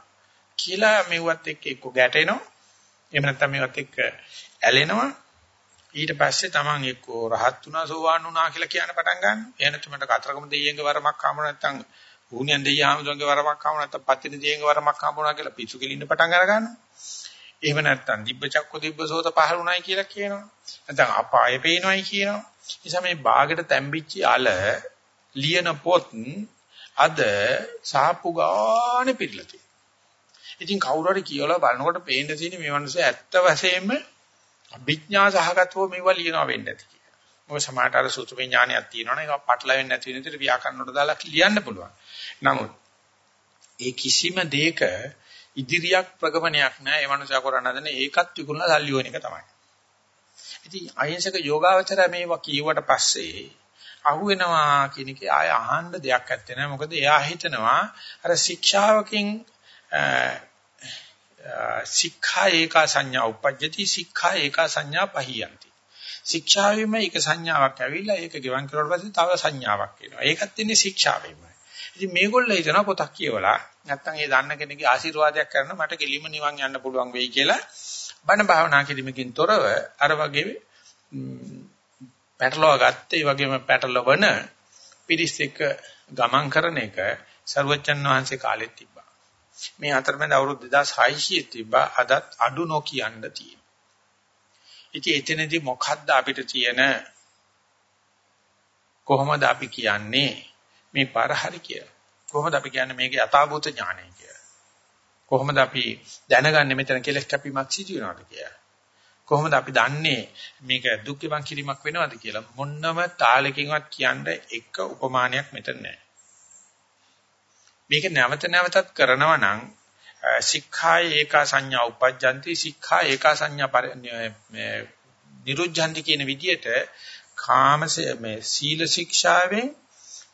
කියලා මෙවත් එක්ක එක්ක ගැටෙනවා. එහෙම නැත්නම් මේවත් එක්ක ඇලෙනවා. ඊට පස්සේ Taman එක්ක රහත් වුණා සෝවාන් වුණා කියලා කියන පටන් ගන්නවා. එහෙනම් මට කතරගම දෙයියන්ගේ වරමක් හම්බ නැත්නම් ඌණියන් දෙයියාමතුන්ගේ වරමක් හම්බ නැත්නම් පත්තින දෙයියන්ගේ වරමක් හම්බ වුණා කියලා පිස්සු කෙලින්න පටන් අර ගන්නවා. එහෙම නැත්නම් දිබ්බ චක්ක දිබ්බ සෝත පහළුණයි කියලා කියනවා. නැත්නම් අපාය පේනවයි කියනවා. නිසා මේ ਬਾගෙට තැම්බිච්ච අල ලියන පොත් අද සාපු ගානේ පිටලා තියෙනවා. ඉතින් කවුරු හරි කියලා බලනකොට පේන්න තියෙන මේ මිනිස්සු ඇත්ත වශයෙන්ම අභිඥා සහගතව මේවා ලියනවා වෙන්න ඇති කියලා. මොකද සමාහට අර සූත්‍ර විඥානයක් තියෙනවනේ ඒක පටලවෙන්නේ නැති වෙන විදිහට ව්‍යාකරණ වලට දාලා ලියන්න පුළුවන්. නමුත් ඒ කිසිම දෙයක ඉදිරියක් ප්‍රගමනයක් නැහැ. ඒ මනුස්සයා කරන්න හදන ඒකත් විකුණලා සල්ලි වන එක තමයි. ඉතින් අහිංසක යෝගාවචරය මේවා කියුවට පස්සේ අහුවෙනවා කියන එකේ ආය අහන්න දෙයක් නැත්තේ නෑ. මොකද එයා හිතනවා අර ශික්ෂාවකින් සික්ඛා ඒකා සංඥා උපජ්ජති සික්ඛා ඒකා සංඥා පහියන්ති. ශික්ෂාවෙම එක සංඥාවක් ඇවිල්ලා ඒක ගෙවන් කරුවාට පස්සේ තව සංඥාවක් එනවා. ඒකත් ඉන්නේ ශික්ෂාවෙමයි. ඉතින් මේගොල්ලෝ හිතනවා පොතක් කියවලා නැත්තම් ඒ දන්න කෙනෙක්ගේ ආශිර්වාදයක් කරන මට කෙලිම නිවන් යන්න පුළුවන් වෙයි කියලා බණ භාවනා කිරීමකින් තොරව අර වගේ පැටලව ගත්තේ ඒ වගේම පැටලවන පිරිස් එක්ක ගමන් කරන එක ਸਰවචන් වහන්සේ කාලෙත් තිබ්බා. මේ අතරමැද අවුරුදු 2600 තිබ්බා අදත් අඩු නොකියන්න තියෙනවා. ඉතින් එතනදී මොකද්ද අපිට තියෙන කොහොමද අපි කියන්නේ මේ පාර හරි කියලා. කොහොමද අපි කියන්නේ මේකේ යථාභූත ඥානය කියලා. කොහොමද අපි දැනගන්නේ මෙතන කෙලස් කැපීමක් සිදු වෙනවද කියලා. කොහොමද අපි දන්නේ මේක දුක් විඳන් කිරීමක් වෙනවද කියලා මොන්නම තාලකින්වත් කියන්න එක උපමානයක් මෙතන නැහැ. මේක නැවත නැවතත් කරනවා නම් සික්ඛාය ඒකා සංඥා උපජ්ජಂತಿ සික්ඛා ඒකා සංඥා නිරුද්ධಂತಿ කියන විදිහට කාමසේ මේ සීල ශික්ෂාවෙන්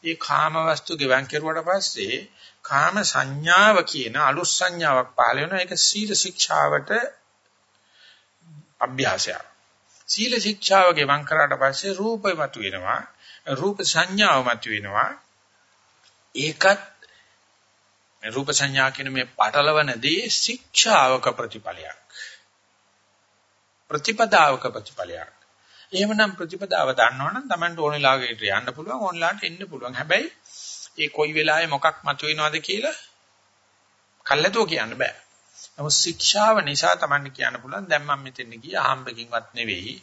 ඒ කාම වස්තු ගෙවන් කෙරුවට පස්සේ කාම සංඥාව කියන අලුත් සංඥාවක් පහළ වෙනවා. ඒක සීල ශික්ෂාවට අභ්‍යාසයක්. සීල ශික්ෂාව ගෙවන් කරාට පස්සේ රූපය මතුවෙනවා. රූප සංඥාව මතුවෙනවා. ඒකත් රූප සංඥා කියන මේ පටලවනදී ශික්ෂාවක ප්‍රතිඵලයක් ප්‍රතිපදාවක ප්‍රතිඵලයක් එහෙමනම් ප්‍රතිපදාව දන්නවනම් Tamanට ඕන වෙලාවකට යන්න පුළුවන් ඕනලාට එන්න පුළුවන්. හැබැයි ඒ කොයි වෙලාවෙ මොකක් මතුවෙනවද කියලා කල්ලාතෝ කියන්න බෑ. නමුත් ශික්ෂාව නිසා Tamanට කියන්න පුළුවන් දැන් මම මෙතෙන් ගියා හම්බකින්වත් නෙවෙයි.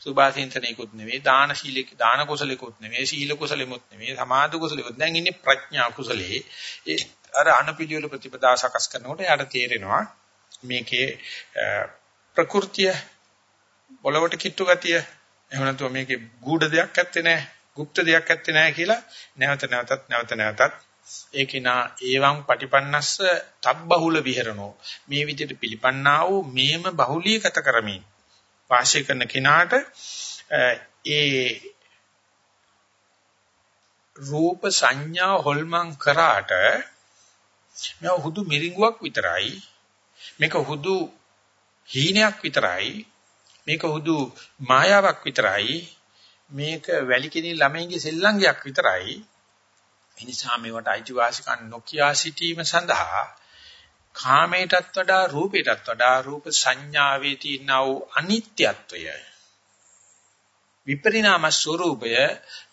සුභාසින්තනෙකුත් නෙවෙයි දාන ශීලෙක දාන කුසලෙකුත් නෙවෙයි සීල කුසලෙමුත් නෙවෙයි සමාධි කුසලෙකුත් දැන් ඉන්නේ ප්‍රඥා කුසලේ ඒ අර අනුපිළිවෙල ප්‍රතිපදා සකස් කරනකොට යාට තේරෙනවා මේකේ ප්‍රകൃතිය බලවට කිට්ටු ගතිය එහෙම නැත්නම් මේකේ ගුඪ දෙයක් ඇත්තේ නැහැ গুপ্ত දෙයක් ඇත්තේ නැහැ කියලා නැවත නැවතත් නැවත නැවතත් ඒකිනා ඒවං පටිපන්නස්ස තබ්බහුල විහෙරණෝ. මේ විදිහට පිළිපන්නා වූ මේම බහුලීගත කරමින් වාසය කරන කෙනාට ඒ රූප සංඥා හොල්මන් කරාට මේ හුදු මිරිඟුවක් විතරයි මේක හුදු හීනයක් විතරයි මේක හුදු මායාවක් විතරයි මේක වැලි කෙනි ළමයින්ගේ සෙල්ලංගයක් විතරයි. එනිසා මේවට අයිතිවාසිකම් නොකියා සිටීම සඳහා කාමයටත් වඩා රූපයටත් වඩා රූප සංඥාවේ තියෙනා වූ අනිත්‍යත්වය විපරිණාම ස්වરૂපය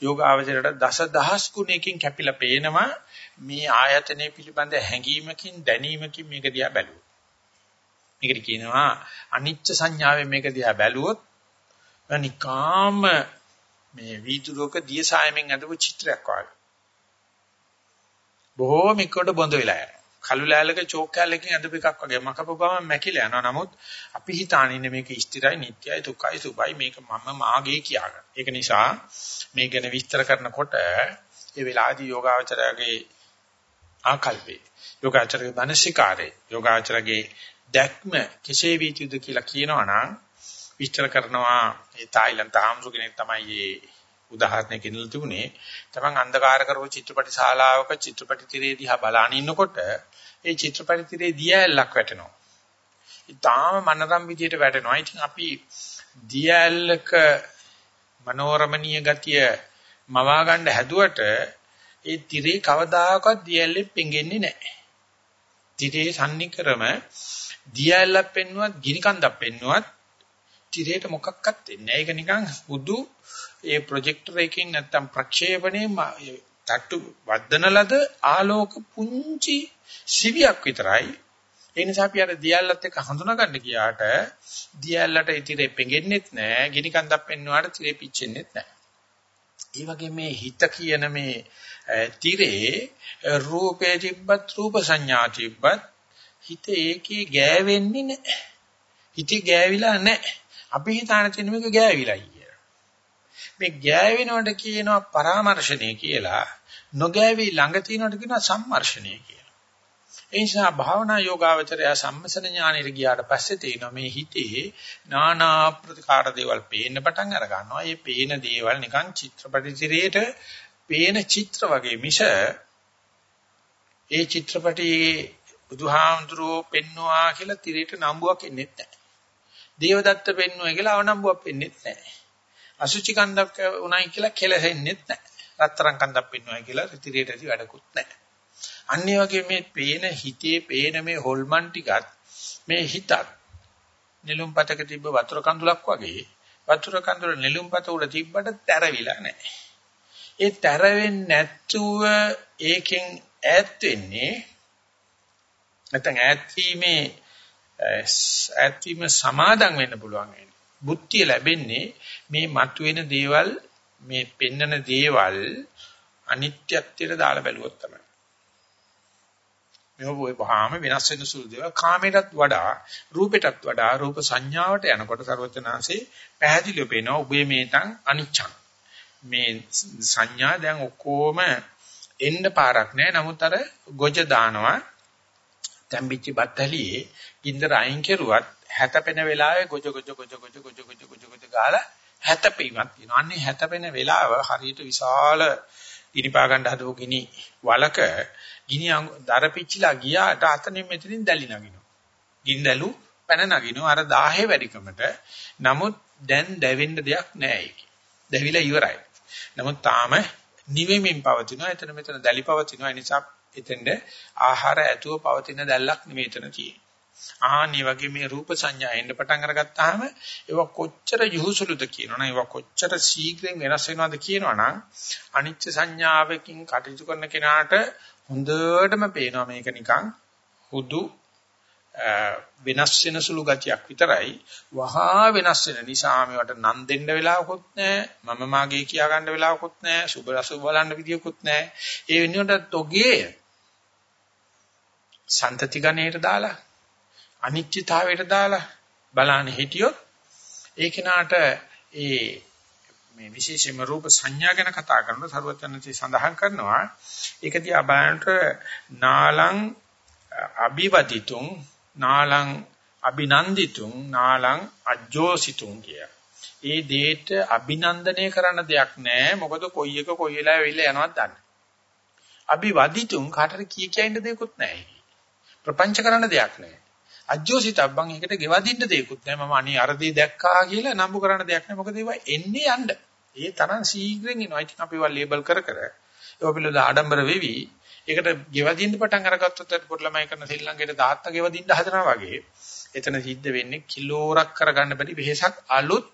යෝගාවචරයට දස දහස් ගුණයකින් කැපිලා පේනවා. මේ ආයතනය පිළිබඳ හැඟීමකින් දැනීමකින් මේක දිහා බැලුවා මේකට කියනවා අනිච්ච සංඥාවෙන් මේක දිහා බැලුවොත් නිකාම මේ වීදුරුවක දියසායමෙන් අඳපු චිත්‍රයක් වගේ. බොහෝම එක්කොට බොඳ වෙලා යනවා. කළු ලෑල්ලක චෝක් කැලකින් අදපු එකක් වගේ මකපු ගමන් මැකිලා යනවා. නමුත් අපි හිතානින්නේ මේක ස්ථිරයි, නිට්ටයයි, දුක්ඛයි, සුභයි මේක මම මාගේ කියාගන්න. ඒක නිසා මේ ගැන විස්තර කරනකොට ඒ වෙලාවේදී යෝගාවචරයේ ආකල්පේ, යෝගාචරයේ මානසිකාරේ, යෝගාචරයේ දැක්ම කෙසේ වීතියද කියලා කියනවනම් විස්තර කරනවා ඒ තායිලන්ත ආම්සු කෙනෙක් තමයි මේ උදාහරණයක් ඉන්නලා තිබුණේ. තමන් අන්ධකාර කරපු චිත්‍රපට ශාලාවක චිත්‍රපට තිරේ දිහා බලාගෙන ඉන්නකොට ඒ චිත්‍රපට තිරේ දියැලක් වැටෙනවා. ඊටාම මනරම් විදියට වැටෙනවා. ඉතින් අපි දියැලක මනෝරමණීය ගතිය මවා ගන්න හැදුවට ඒ තිරේ කවදාකවත් දියැලෙ පෙඟෙන්නේ නැහැ. තිරේ සම්නිකරම දියැලක් පෙන්නුවත් ගිනි කන්දක් පෙන්නුවත් තිරේට මොකක්වත් වෙන්නේ නැහැ. ඒක නිකන් බුදු ඒ ප්‍රොජෙක්ටර් එකකින් නැත්තම් ප්‍රක්ෂේපණේ තට්ටු වද්දන ලද ආලෝක පුංචි සිවියක් විතරයි. ඒ නිසා අපි අර දියැලත් එක්ක හඳුනා ගන්න ගියාට දියැලට ඉතිරේ පෙඟෙන්නෙත් නැහැ, ගිනි කන්දක් පෙන්වුවාට තිරේ පිච්චෙන්නෙත් නැහැ. ඒ වගේ මේ හිත කියන මේ තිරේ රූපේ තිබ්බත් රූප සංඥා තිබ්බත් හිත ඒකේ ගෑවෙන්නේ නැහැ. හිතේ ගෑවිලා නැහැ. අපි හිතාන තියෙන මේක ගෑවිලායි කියලා. මේ ගෑවෙනවට කියනවා පරාමර්ශණය කියලා. නොගෑවි ළඟ තියනවට කියනවා සම්මර්ෂණය කියලා. ඒ නිසා භාවනා යෝගාවචරය සම්මසන ඥානෙට ගියාට පස්සේ තේනවා මේ හිතේ নানা ප්‍රකාර දේවල් පේන්න පටන් අර ගන්නවා. මේ පේන දේවල් නිකන් චිත්‍රපටි තිරේට පේන චිත්‍ර වගේ මිස ඒ චිත්‍රපටියේ බුදුහාමුදුරුවෝ පෙන්නවා කියලා තිරේට නම්බුවක් එන්නේ නැහැ. දේවදත්ත පෙන්නුවා කියලා අවනම්බුවක් වෙන්නේ නැහැ. අසුචි කන්දක් උණයි කියලා කෙලෙන්නේ නැහැ. රත්තරන් කන්දක් පෙන්නුවා කියලා රිතිරියට ඇති වැඩකුත් නැහැ. අනිත් වගේ මේ පේන හිතේ පේන මේ හොල්මන් ටිකත් මේ හිතත් නිලුම්පතක තිබ්බ වතුර කඳුලක් වගේ වතුර කඳුල නිලුම්පත උඩ තිබ්බට තැරවිලා නැහැ. ඒ තැරවෙන්නේ නැතුව ඒකෙන් ඈත් වෙන්නේ නැත්නම් ඈත් වීමේ ඈත්වීම සමාදම් වෙන්න පුළුවන් වෙන්නේ. බුද්ධිය ලැබෙන්නේ මේ මතුවෙන දේවල් මේ පෙන්නන දේවල් අනිත්‍යත්වයට දාලා බැලුවොත් තමයි. මේව ඔය වහාම වෙනස් වෙන සුළු දේවල් කාමයටත් වඩා රූපයටත් වඩා රූප සංඥාවට යනකොට ਸਰවඥාන්සේ පැහැදිලිව පේනවා උබේ මේතන් අනිච්චං. මේ සංඥා දැන් ඔක්කොම එන්න පාරක් නැහැ. නමුත් අර ගොජ දානවා තැම්බිච්ච බත්තලියේ ගින්දර අයින් කෙරුවත් හැතපෙන වෙලාවේ ගොජ ගොජ ගොජ ගොජ ගොජ ගොජ ගොජ ගොජ ගාලා හැතපීමක් තියෙනවා. අන්නේ හැතපෙන වෙලාව හරියට විශාල ඉනිපා ගන්න හදපු ගිනි වලක ගිනි දර පිච්චිලා ගියාට අතනින් මෙතනින් දැලි නගිනවා. ගින්දලු පැන නගිනවා අර 1000 වැඩිකමට. නමුත් දැන් දැවෙන්න දෙයක් නැහැ ඒකේ. දැවිලා ඉවරයි. නමුත් තාම නිවෙමින් පවතිනවා. එතන මෙතන දැලි පවතිනවා. ඒ නිසා එතෙන්ද ආහාර ඇතුව පවතින දැල්ලක් නෙමෙයි එතන තියෙන්නේ. ආනි වගේ මේ රූප සංඥා එන්න පටන් අරගත්තාම ඒව කොච්චර යහුසුලුද කියනවනම් ඒව කොච්චර ශීඝ්‍රයෙන් වෙනස් වෙනවද කියනවනම් අනිච්ච සංඥාවකින් කටයුතු කරන කෙනාට හොඳටම පේනවා මේක නිකන් හුදු වෙනස් වෙන සුළු ගතියක් විතරයි. වහා වෙනස් වෙන නිසා මේවට නම් දෙන්න වෙලාවකුත් නැහැ මම මාගේ කියා ගන්න වෙලාවකුත් නැහැ සුබ රසු බලන්න විදියකුත් නැහැ ඒ වෙනුවට තොගේ සන්තති ගණයට දාලා අනිත්‍යතාවයට දාලා බලන්න හිටියොත් ඒ කෙනාට ඒ මේ විශේෂම රූප සංඥා ගැන කතා කරනකොට සරුවචනන්සේ සඳහන් කරනවා ඒක දිහා බලනකොට නාලං අභිවදිතුං නාලං අභිනන්දිතුං නාලං අජ්ජෝසිතුං කිය. ඒ දෙයට අභිනන්දනය කරන්න දෙයක් නැහැ මොකද කොයි එක කොයි වෙලාවෙ වෙවිලා යනවද දන්නේ. අභිවදිතුං කාටද කී කියන්න දෙයක්වත් නැහැ. ප්‍රපංච කරන්න දෙයක් නැහැ. අජ්ජෝසිතබ්බන් එකට ගෙවදින්න දෙයක්වත් නැහැ. මම අනේ අර දේ දැක්කා කියලා නම්බු කරන්න දෙයක් නැහැ. මොකද ඒවා එන්නේ යන්න. ඒ තරම් ශීඝ්‍රයෙන් එනවා. ඉතින් අපි ඒවා ලේබල් කර කර ඒවා පිළිබඳ ආඩම්බර වෙවි. ඒකට ගෙවදින්න පටන් අරගත්තොත් පොඩි ළමයි කරන ශ්‍රී ලංකේට තාත්තා ගෙවදින්න හදනවා වගේ. එතන සිද්ධ වෙන්නේ කිලෝරක් කරගන්න බැරි වෙහසක් අලුත්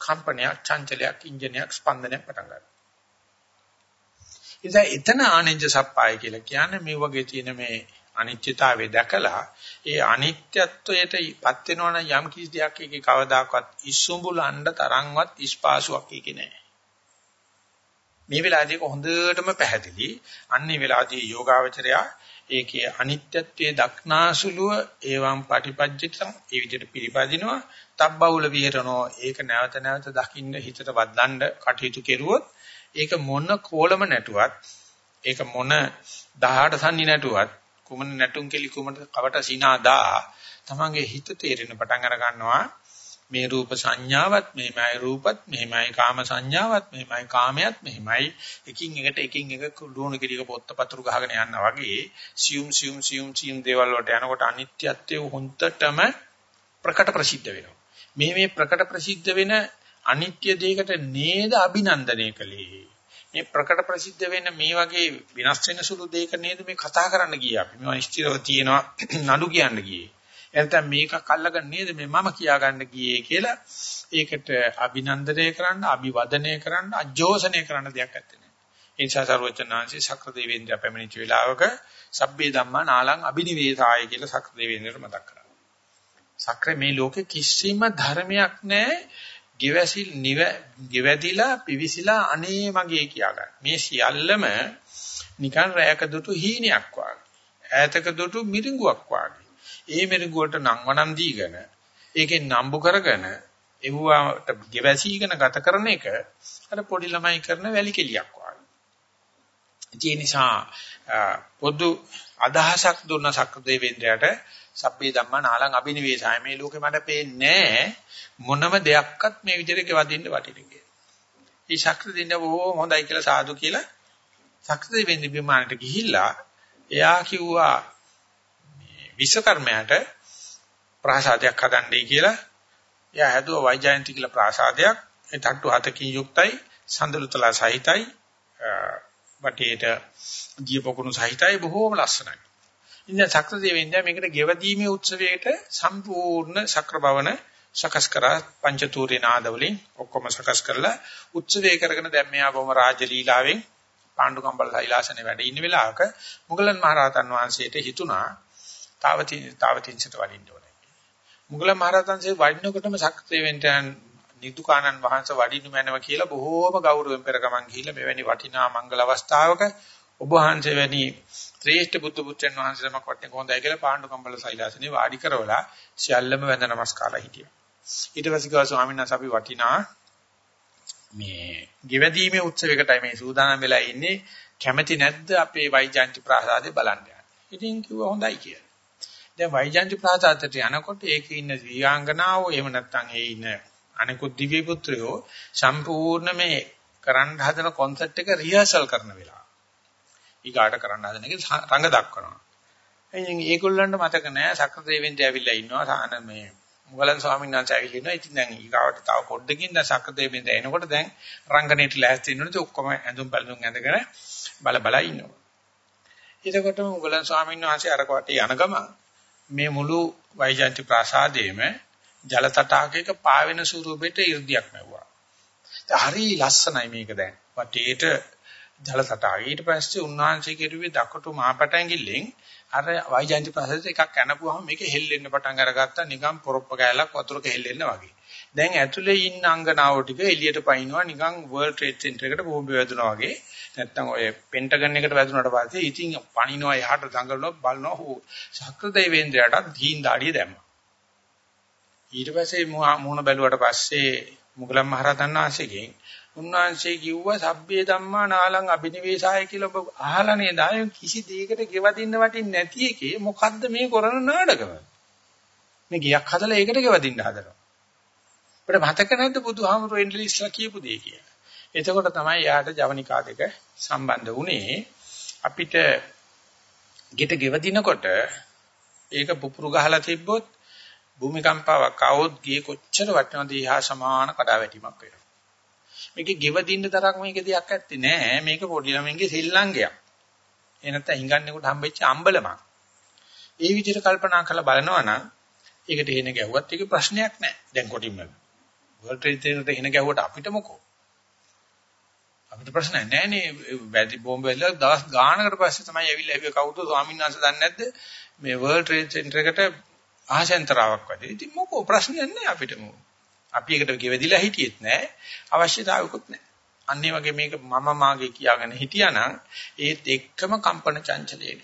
කම්පනයක්, චංචලයක්, ඉන්ජිනයක්, ස්පන්දනයක් පටන් ගන්නවා. ඉතින් එතන ආනෙන්ජ සප්පාය කියලා කියන්නේ මේ වගේ තියෙන මේ අනිත්‍යතාවය දැකලා ඒ අනිත්‍යත්වයටපත් වෙනවනම් යම් කිසි දෙයක් එකේ කවදාකවත් ඉස්සුඹුලන්න තරම්වත් ඉස්පාසුවක් එකේ නැහැ. මේ වෙලාවේදී හොඳටම පැහැදිලි. අන්නේ වෙලාවේදී යෝගාවචරයා ඒකේ අනිත්‍යත්වයේ දක්නාසුලුව ඒවම් පටිපජ්ජිතං ඒ විදිහට පිළිපදිනවා. තබ්බවුල විහෙරනෝ. ඒක නැවත නැවත දකින්න හිතට වදන්න කටයුතු කෙරුවොත් ඒක මොන කෝලම නැටුවත් ඒක මොන 18 සන්නි නැටුවත් කුමන නැටුම් කෙලි කුමන කවට සිනාදා තමන්ගේ හිත තේරෙන පටන් අර ගන්නවා මේ රූප සංඥාවත් මෙහිමයි රූපත් මෙහිමයි කාම සංඥාවත් මෙහිමයි කාමයක් මෙහිමයි එකින් එකට එකින් එක ලුණු කිරික පොත්ත පතුරු ගහගෙන යනවා වගේ සියුම් සියුම් සියුම් සියුම් දේවල් වලට යනකොට අනිත්‍යත්වයේ හොන්තටම ප්‍රකට ප්‍රසිද්ධ වෙනවා. මේ මේ ප්‍රකට ප්‍රසිද්ධ වෙන අනිත්‍ය දෙයකට නේද අභිනන්දනය කළේ? මේ ප්‍රකට ප්‍රසිද්ධ වෙන මේ වගේ විනාශ වෙන සුළු දෙයක නේද මේ කතා කරන්න ගියේ අපි? මේවා ස්ථිරව තියෙනවා නඩු කියන්න ගියේ. එතන මේකක් අල්ලගන්න නේද මේ මම කියා ගන්න ගියේ කියලා ඒකට අභිනන්දනය කරන්න, අභිවදනය කරන්න, අජෝසනය කරන්න දෙයක් නැත්තේ. ඒ නිසා සර්වචනාංශي සක්‍ර දෙවියන්ට පැමිණිච්ච වෙලාවක සබ්බේ ධම්මා නාලං අබිනිවේසාය කියලා සක්‍ර දෙවියන්ට මතක් කරා. සක්‍ර මේ ලෝකේ කිසිම ධර්මයක් නැහැ. ගෙවසිල් නිව ගෙවැදිලා පිවිසිලා අනේ මගේ කියා ගන්න. මේ සියල්ලම නිකන් රැයක දුටු හීනයක් වගේ. ඈතක දුටු මිරිඟුවක් වගේ. ඒ මෙරුගුවට නම්වනම් දීගෙන ඒකෙන් නම්බු කරගෙන එව්වාට ගෙවැසීගෙන ගත කරන එක අර පොඩි ළමයි කරන වැලි කෙලියක් වගේ. ඒ නිසා පොදු අදහසක් දුන්න සක්‍රදේවේන්ද්‍රයාට සබ්බේ ධම්මා නාලං අබිනිවේසය මේ ලෝකෙ මට පේන්නේ මොනම දෙයක්වත් මේ විදිහට ගෙවදින්න වටින්නේ කියලා. මේ ශක්‍රදෙන්න බොහොම හොඳයි කියලා සාදු කියලා සක්‍රදේවේන්ද්‍ර විමානට ගිහිල්ලා එයා කිව්වා විශ්වකර්මයාට ප්‍රාසාදයක් හදන්නයි කියලා එයා හැදුවා වෛජයන්ති කියලා ප්‍රාසාදයක් ඒ තට්ටු හතකින් යුක්තයි සඳලුතලා සහිතයි වටේට දීපකුණු සහිතයි බොහෝම ලස්සනයි. ඉතින් සක්‍ර දෙවියන්ද මේකට ගෙවදීමේ උත්සවයට සම්පූර්ණ සක්‍ර භවන සකස් කරා පංචතූරේ නාදවලින් ඔක්කොම සකස් කරලා උත්සවය කරගෙන දැන් මෙයා බොහොම රාජ්‍ය ලීලාවෙන් පාණ්ඩු කම්බල සෛලාසනේ වැඩ ඉන්න වෙලාවක මුගලන් මහරහතන් වහන්සේට හිතුණා තාවතින් තාවතින්සට වඩින්න ඕනේ. මුගලන් මහරහතන්සේ වඩිනකොටම ශක්තිවෙන්ටයන් නිදුකානන් වහන්සේ වඩිනු මැනව කියලා බොහෝම ගෞරවයෙන් පෙර ගමන් ගිහිල්ලා මෙවැනි වටිනා මංගල අවස්ථාවක ඔබ වහන්සේ වැනි ශ්‍රේෂ්ඨ බුද්ධ පුත්‍රයන් වහන්සේ නමක් වටේ කොහොඳයි කියලා පාණ්ඩු කම්බල සෛලාසනේ වාඩි කරවලා සියල්ලම වැඳ නමස්කාරලා හිටියා. ඊට පස්සේ ගාව ස්වාමීන් වහන්සේ අපි වටිනා මේ ගෙවැදීමේ උත්සවයකටයි මේ සූදානම් වෙලා ඉන්නේ කැමැති නැද්ද අපේ වෛජාන්ති ප්‍රාසාදේ බලන්න යන්න. ඉතින් කිව්වා හොඳයි කියලා. දැන් වෛජන්ති ප්‍රාසාදයට යනකොට ඒකේ ඉන්න දිව්‍යාංගනාවෝ එහෙම නැත්නම් ඒ ඉන්න අනිකුත් දිව්‍ය පුත්‍රයෝ සම්පූර්ණ මේ කරන්න හදන කොන්සර්ට් එක රිහර්සල් කරන වෙලාව. ඊගාට කරන්න හදන එක රඟ දක්වනවා. ඉතින් ඒගොල්ලන්ට මතක නැහැ සක්‍රදේවෙන්ද ඇවිල්ලා ඉන්නවා සාන මේ මුගලන් ස්වාමීන් වහන්සේ ඇවිල්ලා ඉන්නවා. ඉතින් දැන් ඊගාවට තව පොඩ්ඩකින් දැන් සක්‍රදේවෙන්ද එනකොට දැන් රංගනේට ලෑස්ති වෙනකොට ඔක්කොම ඇඳුම් පැළඳුම් ඇඳගෙන බල බල ඉන්නවා. එතකොට මුගලන් ස්වාමීන් වහන්සේ අර කොටේ යන ගමන් මේ මුළු වෛජන්ති ප්‍රාසාදයේම ජල තටාකයක පාවෙන ස්වරූපෙට 이르දියක් නැවුවා. හරි ලස්සනයි මේක දැන්. වටේට ජල තටාකය. ඊට පස්සේ උන්වහන්සේ කෙරුවේ දකුණු මාපටැඟිල්ලෙන් අර වෛජන්ති ප්‍රාසාදයට එකක් යනපුවාම මේක හෙල්ලෙන්න පටන් අරගත්තා නිකන් පොරොප්ප කෑල්ලක් වතුරක හෙල්ලෙන්න වගේ. දැන් ඇතුලේ ඉන්න අංගනාව ටික එළියට පයින්නවා නිකන් World Trade Center එකට බෝම්බ වැදුනා වගේ. නැත්තම් ඔය පෙන්ටගන් එකට වැදුනට පස්සේ ඉතින් පණිනවා එහාට දඟලනවා බලනවා හෝ ශක්‍ර දෙවේන්ද්‍රයාට දීන් දාඩිය දැම්මා. ඊට පස්සේ මුහුණ බැලුවට පස්සේ මුගලන් මහරහතන් වහන්සේගෙන් උන්වහන්සේ කිව්වා සබ්බේ ධම්මා නාලං අබිනිවේෂාය කියලා ඔබ අහලා නේද ආය කිසි දෙයකට ගෙවදින්න වටින්නේ නැති එකේ මොකද්ද මේ කරන නාටකම? මේ ගියක් හදලා ඒකට ගෙවදින්න හදනවා. අපිට මතක නැද්ද බුදුහාමුදුරුවෝ එන්ඩලිස්ලා කියපු දේ කියලා? එතකොට තමයි යාට ජවනිකා දෙක සම්බන්ධ වුණේ. අපිට ගෙට ගෙවදිනකොට ඒක පුපුරු ගහලා තිබ්බොත් භූමිකම්පාවක් આવොත් ගේ කොච්චර වටිනවද ඊහා සමාන කඩාවැටීමක් වෙනවා. මේකේ ගෙවදින්න තරක් මේක දෙයක් ඇත්තේ නෑ. මේක පොඩි ළමෙන්ගේ ශ්‍රීලංගයක් ඒ නැත්නම් හිඟන්නේකට හම්බෙච්ච අම්බලමක්. ඒ විදිහට කල්පනා කරලා බලනවා නම් ඒකට එන ගැහුවත් ඒක ප්‍රශ්නයක් නෑ. දැන් කොටින්ම. වර්ල්ඩ් ට්‍රේඩ් සෙන්ටර් එන ගැහුවට අපිට මොකෝ අපිට ප්‍රශ්නයක් නැහැ නේ වැදි බෝම්බ වැදලා දවස් ගානකට පස්සේ තමයි ඇවිල්ලා ඇවිල්ලා කවුද ස්වාමීන් වහන්සේ දන්නේ නැද්ද මේ වර්ල්ඩ් ට්‍රේඩ් සෙන්ටර් එකට ආශෙන්තරාවක් වැඩි. ඉතින් මොකෝ ප්‍රශ්නයක් නැහැ අපිට මොකෝ. අපි එකට ගෙවදිලා හිටියෙත් නැහැ අවශ්‍යතාවයකුත් නැහැ. අන්න වගේ මේක මම මාගේ කියාගෙන හිටියානම් ඒත් එක්කම කම්පන චංචලයේ.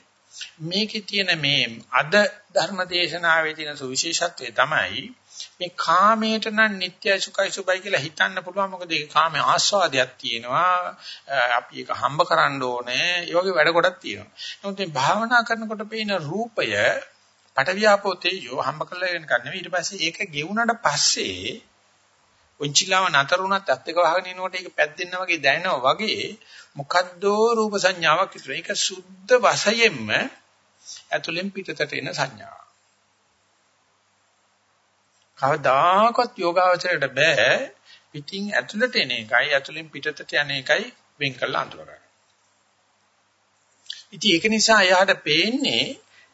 මේකේ තියෙන මේ අද ධර්ම දේශනාවේ තියෙන සුවිශේෂත්වය තමයි මේ කාමයට නම් නිට්ටයයි සුඛයි සුබයි කියලා හිතන්න පුළුවන්. මොකද ඒ කාමයේ ආස්වාදයක් තියෙනවා. අපි ඒක හම්බ කරන්න ඕනේ. ඒ වගේ වැඩ කොටක් තියෙනවා. නමුත් මේ භාවනා කරනකොට පේන රූපය පටවියාපෝ තේජෝ හම්බ කරලා වෙන කන්නේ ඊට පස්සේ ඒක ගෙවුනට පස්සේ උන්චිලාව නතර වුණත් ඇත්ත එක වහගෙන ඉනකොට ඒක පැද්දෙන්න වගේ දැනෙනවා වගේ මොකද්දෝ රූප සංඥාවක් ඉතුරු ඒක සුද්ධ වශයෙන්ම ඇතුලෙන් පිටතට එන සංඥාවක්. කවදාකවත් යෝගාවචරයට බෑ පිටින් ඇතුළට එන එකයි ඇතුළෙන් පිටතට යන එකයි වෙන් කරලා අඳුරගන්න. ඉතින් ඒක නිසා එයාට පේන්නේ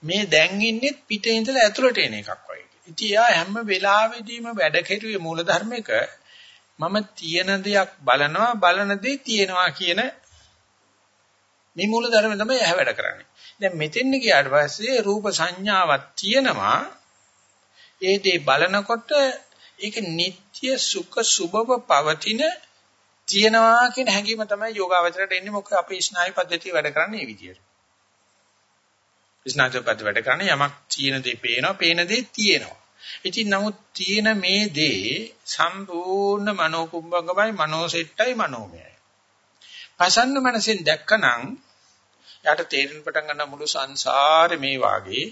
මේ දැන් ඉන්නේ පිටේ ඉඳලා ඇතුළට එන එකක් වගේ. ඉතින් එයා හැම වෙලාවෙදීම වැඩ කෙරුවේ මූලධර්මයක මම තියෙන දෙයක් බලනවා බලන දේ තියෙනවා කියන මේ මූලධර්ම තමයි එයා වැඩ කරන්නේ. දැන් මෙතෙන් ගියාට පස්සේ රූප සංඥාවක් තියෙනවා ඒ දේ බලනකොට ඒක නিত্য සුඛ සුභව පවතින තියනවා කියන හැඟීම තමයි යෝගාවචරයට එන්නේ මොකද අපේ ස්නායු පද්ධතිය වැඩ කරන්නේ මේ විදියට. ස්නායු පද්ධතිය වැඩ කරන්නේ යමක් තියෙන දේ පේනවා, පේන දේ තියෙනවා. ඉතින් නමුත් තියෙන මේ දේ සම්පූර්ණ මනෝකුම්භංගමයි, මනෝසෙට්ටයි, මනෝමයයි. පසන්න මනසෙන් දැක්කනම් යාට තේරෙන්න පටන් ගන්න මුළු සංසාරේ මේ වාගේ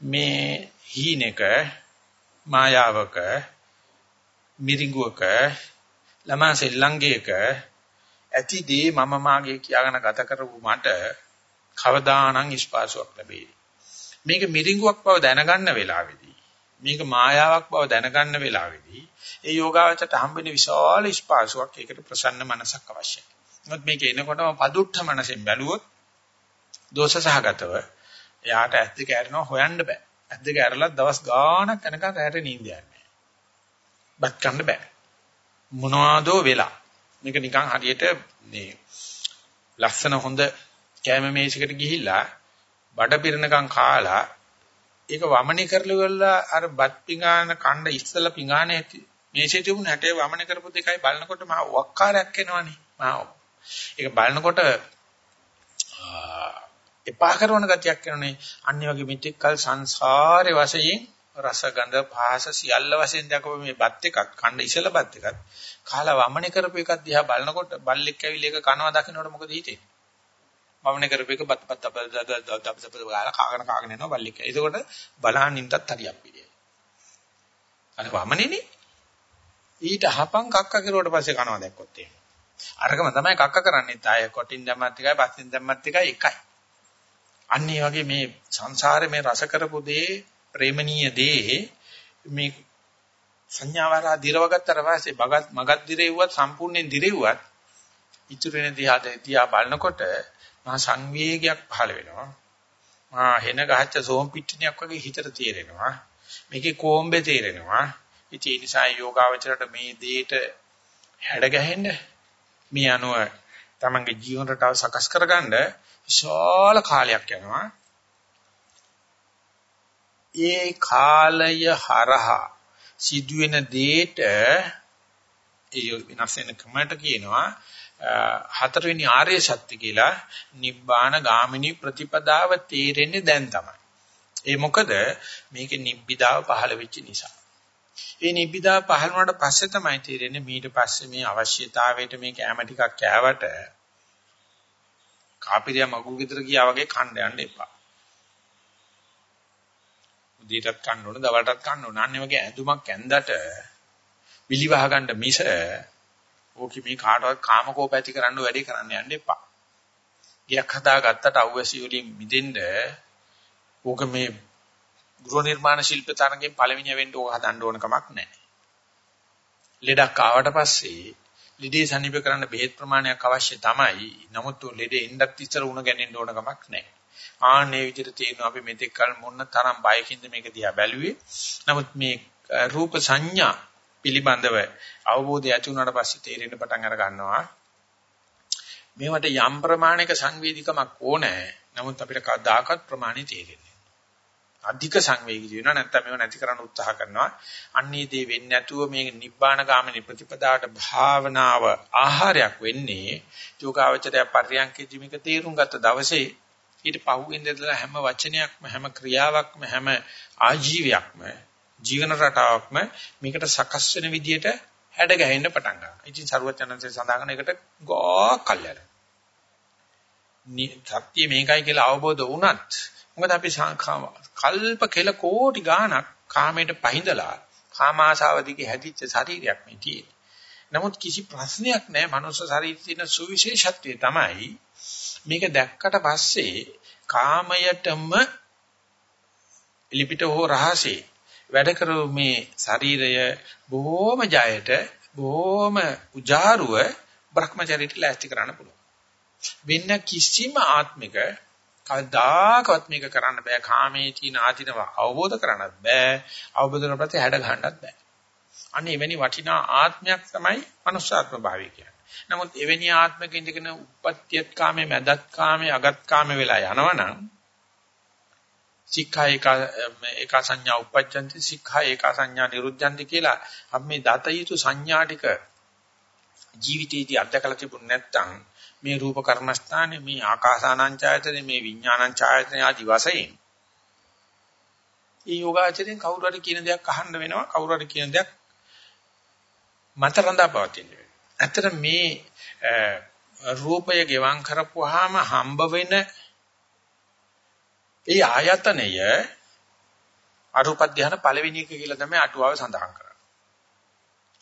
මේ හීනෙක මායාවක මිරිඟුවක ළමා සෙල්ලංගයක ඇති දේ මම මාගේ කියාගෙන ගත කරපු මට කවදානම් ස්පාසුවක් ලැබෙයි මේක මිරිඟුවක් බව දැනගන්න වෙලාවේදී මේක මායාවක් බව දැනගන්න වෙලාවේදී ඒ යෝගාවචරයට හම්බෙන විශාල ස්පාසුවක් ඒකට ප්‍රසන්න මනසක් අවශ්‍යයි. මොකද මේක එනකොටම පදුට්ඨ මනසෙන් බැලුවොත් දෝෂ සහගතව එයාට ඇත්ත කැරෙනවා හොයන්න බෑ. ඇස් දෙක ඇරලා දවස් ගාණක් යනකම් රැට නිින්ද යන්නේ. බත් කන්න බෑ. මොනවාදෝ වෙලා. මේක නිකන් හරියට මේ ලස්සන හොඳ කැම මේසයකට ගිහිල්ලා බඩ පිරනකම් කාලා ඒක වමනේ කරලා අර බත් පිඟාන කණ්ඩ ඉස්සලා පිඟානේ මේසේ තිබුණ හැටේ වමනේ කරපු දෙකයි බලනකොට මහා වක්කාරයක් එනවනේ. මහා ඒක බලනකොට එපා කරන ගතියක් එනනේ අන්න වගේ මෙතෙක් කල සංසාරේ වශයෙන් රස ගඳ පහස සියල්ල වශයෙන් දක්ව මේ බත් එකක් කන්න ඉසල බත් එකක් කාලා වමනේ කරපු එකක් දිහා බලනකොට බල්ලෙක් ඇවිල්ලා ඒක කනවා දකින්නකොට මොකද හිතෙන්නේ වමනේ කරපු එක බත් බත් අපද ගාලා කාගෙන කාගෙන යනවා බල්ලෙක්. එතකොට බලහන් ඉන්නත් හරියක් පිළියි අර වමනේනේ. ඊට හපන් කක්ක කෙරුවට පස්සේ කනවා දැක්කොත් එහෙම. අරකම තමයි කක්ක කරන්නේ. තාය කොටින් දැම්මත් එකයි පස්සෙන් දැම්මත් එකයි එකයි. අන්න ඒ වගේ මේ සංසාරේ මේ රස කරපු දේ ප්‍රේමණීය දේ මේ සංඥාවරා දිරවගත්තට පස්සේ බගත් මගත් දිරෙව්වත් සම්පූර්ණයෙන් දිරෙව්වත් ඉතුරු වෙන දිහා දිහා බලනකොට මහා සංවේගයක් පහළ වෙනවා. මහා හෙන ගහච්ච සෝම් පිටිනියක් වගේ හිතට තේරෙනවා. මේකේ කොම්බේ තේරෙනවා. ඉතින් ඒ නිසා යෝගාවචරයට මේ දෙයට හැඩ ගැහෙන්න මේ අනුව තමන්ගේ ජීවන රටාව සකස් කරගන්න විශාල කාලයක් යනවා. ඒ කාලය හරහා සිදුවෙන දෙයට ඒ විනාශ වෙන කමට කියනවා හතරවෙනි ආර්ය සත්‍ය කියලා නිබ්බාන ගාමිනී ප්‍රතිපදාව තේරෙන්නේ දැන් තමයි. ඒ මොකද මේකේ නිබ්බිදාව පහළ වෙච්ච නිසා. ඒ නිබ්බිදාව පහළ වුණාට පස්සේ තමයි තේරෙන්නේ ඊට පස්සේ මේ අවශ්‍යතාවයට මේ කැම ටිකක් කෑවට කාපිරියා මගුල් ගෙදර ගියා වගේ කන්න යන්න එපා. උදේටත් කන්න ඕන, දවල්ටත් කන්න ඕන. අන්න වගේ ඇඳුමක් ඇඳට විලිවහ ගන්න මිස ඕකි මේ කාටවත් කාමකෝප ඇති කරන්න වැඩි කරන්න යන්න එපා. ගියක් හදාගත්තට අවැසි වලින් මිදෙන්න ඕක මේ ගෘහ නිර්මාණ ශිල්ප තරගෙන් පළවෙනිය වෙන්න ඕක හදන්න ඕන කමක් නැහැ. ලෙඩක් ආවට පස්සේ ලෙඩේ සනීප කරන්න බෙහෙත් ප්‍රමාණයක් අවශ්‍ය තමයි. නමුත් ලෙඩේ එන්නත් ඉස්සර උණ ගැනෙන්න ඕන කමක් නැහැ. ආන්නේ විදිහට තියෙනවා අපි මෙතෙක් කල මොන තරම් බයකින්ද මේක දිහා බැලුවේ. නමුත් මේ රූප සංඥා පිළිබඳව අවබෝධය ඇති වුණාට පස්සේ තේරෙන්න පටන් අර ගන්නවා. මේවට යම් ප්‍රමාණයක සංවේදීකමක් ඕනේ. නමුත් අපිට කවදාකවත් ප්‍රමාණي තේරෙන්නේ අධික සංවේගී වෙනවා නැත්නම් මේව නැති කරන්න උත්සාහ කරනවා අන්නේ දේ වෙන්නේ නැතුව මේ නිබ්බාන ගාමිනී ප්‍රතිපදාවට භාවනාව ආහාරයක් වෙන්නේ යෝගාවචරය පර්යංකෙදි මේක තේරුම් ගත්ත දවසේ ඊට පහුවෙන් දෙදලා හැම වචනයක්ම හැම ක්‍රියාවක්ම හැම ආජීවයක්ම ජීවන රටාවක්ම මේකට සකස් වෙන විදියට හැඩ ගැහෙන්න පටන් ගන්නවා. ඉතින් සරුවචනන්සේ සඳහන් කරන එකට ගොක් කල්යන. සත්‍ය මේකයි කියලා අවබෝධ වුණත් මොකද අපි කල්ප කෙල කෝටි ගාණක් කාමයට පහඳලා කාම ආශාව දිගේ හැදිච්ච ශරීරයක් මේ තියෙන්නේ. නමුත් කිසි ප්‍රශ්නයක් නැහැ මනුස්ස ශරීරයේ තියෙන සුවිශේෂත්වය තමයි මේක දැක්කට පස්සේ කාමයටම ලිපිට හෝ රහසේ වැඩ කරව මේ ශරීරය බොහොම ජයට බොහොම උජාරුව භ්‍රමචරිත ලෑස්ති කරන්න පුළුවන්. වෙන කිසිම ආත්මික කවදාකවත් මේක කරන්න බෑ. කාමයේ තියෙන ආධිනව අවබෝධ කරන්නත් බෑ. අවබෝධ කරපත් හැඩ ගන්නත් බෑ. අන්න එවැනි වටිනා ආත්මයක් තමයි මනුෂ්‍යාත්ම භාවය කියන්නේ. නමුත් එවැනි ආත්මක ඉඳගෙන උප්පත්තියත් කාමයේ මැදත් කාමයේ අගත් කාමයේ වෙලා යනවනම් සික්ඛා එක එක සංඥා උපජ්ජන්ති සික්ඛා එක සංඥා නිරුද්ධන්ති කියලා අපි මේ දත යුතු සංඥා ටික ජීවිතයේදී අත්දකලා තිබුණ නැත්නම් මේ රූප කර්මස්ථානේ මේ ආකාසානංචායතනේ මේ විඥානංචායතනේ ආදි වශයෙන් ඒ යෝගාචරයෙන් කවුරු හරි කියන දෙයක් අහන්න වෙනවා කවුරු හරි කියන දෙයක් මත රඳා පවතින වෙනවා. ඇත්තට මේ රූපය ගෙවම් කරපුවාම හම්බ වෙන ඒ ආයතනය අරූප ධානය පළවෙනි එක කියලා තමයි අටුවාව සඳහන් කරන්නේ.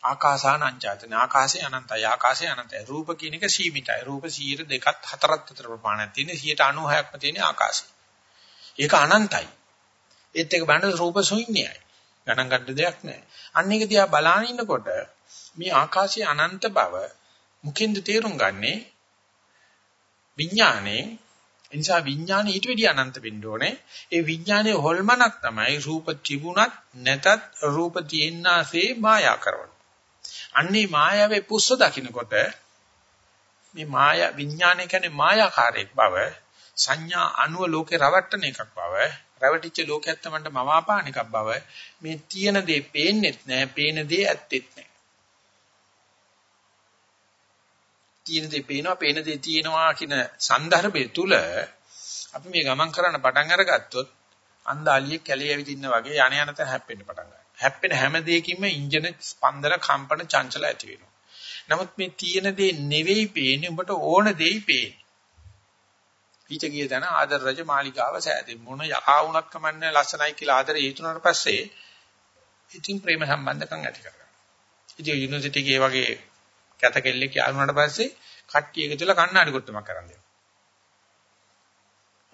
ආකාසානංචායතන ආකාශය අනන්තයි ආකාශය අනන්තයි. රූප කියන එක සීමිතයි. රූප 100 දෙකක් හතරක් විතර ප්‍රමාණයක් තියෙන 96ක්ම තියෙන ආකාශය ඒක අනන්තයි. ඒත් එක බලන රූප ශූන්‍යයි. ගණන් ගන්න දෙයක් නැහැ. අන්න ඒක දිහා බලාගෙන ඉන්නකොට මේ ආකාශයේ අනන්ත බව මුකින්ද තේරුම් ගන්නේ? විඥානේ එනිසා විඥානේ ඊට වැඩි අනන්ත වෙන්න ඕනේ. ඒ විඥානේ හොල්මනක් තමයි රූප තිබුණත් නැතත් රූප තියෙනාසේ මායා කරන අන්නේ මායාවේ පුස්ස දකින්නකොට මේ මායා විඥානය කියන්නේ මායාකාරයක් බව සංඥා අනුව ලෝකේ රවට්ටන එකක් බව රැවටිච්ච ලෝකයක් තමයි මවාපාන එකක් බව මේ තියෙන දේ පේන්නෙත් නැහැ පේන දේ ඇත්තෙත් නැහැ තියෙන දේ පේනවා පේන දේ තියෙනවා කියන સંદર્ભය තුල අපි මේ ගමන් කරන්න පටන් අරගත්තොත් අන්දාලිය කැලේ ඇවිදින්න වගේ යණ යනත හැප්පෙන්න පටන් ගන්නවා. හැප්පෙන හැම දෙයකින්ම ඉන්ජින ස්පන්දන කම්පන චංචල ඇති වෙනවා. නමුත් මේ තියෙන දේ නෙවෙයි පේන්නේ උඹට ඕන දෙයි පේන්නේ. ඊට ගිය දන ආදර රජ මාලිගාව සෑදේ මොන යහා වුණත් කමන්නේ ලස්සනයි කියලා ආදරේ හේතුනට පස්සේ ඉතින් ප්‍රේම සම්බන්ධකම් ඇති කරගන්නවා. ඉතින් යුනිවර්සිටි එකේ වගේ කැත කෙල්ලෙක් යාළුනාට පස්සේ කට්ටිය එකතුලා කණ්ණාඩි කොට්ටමක් කරන් දෙනවා.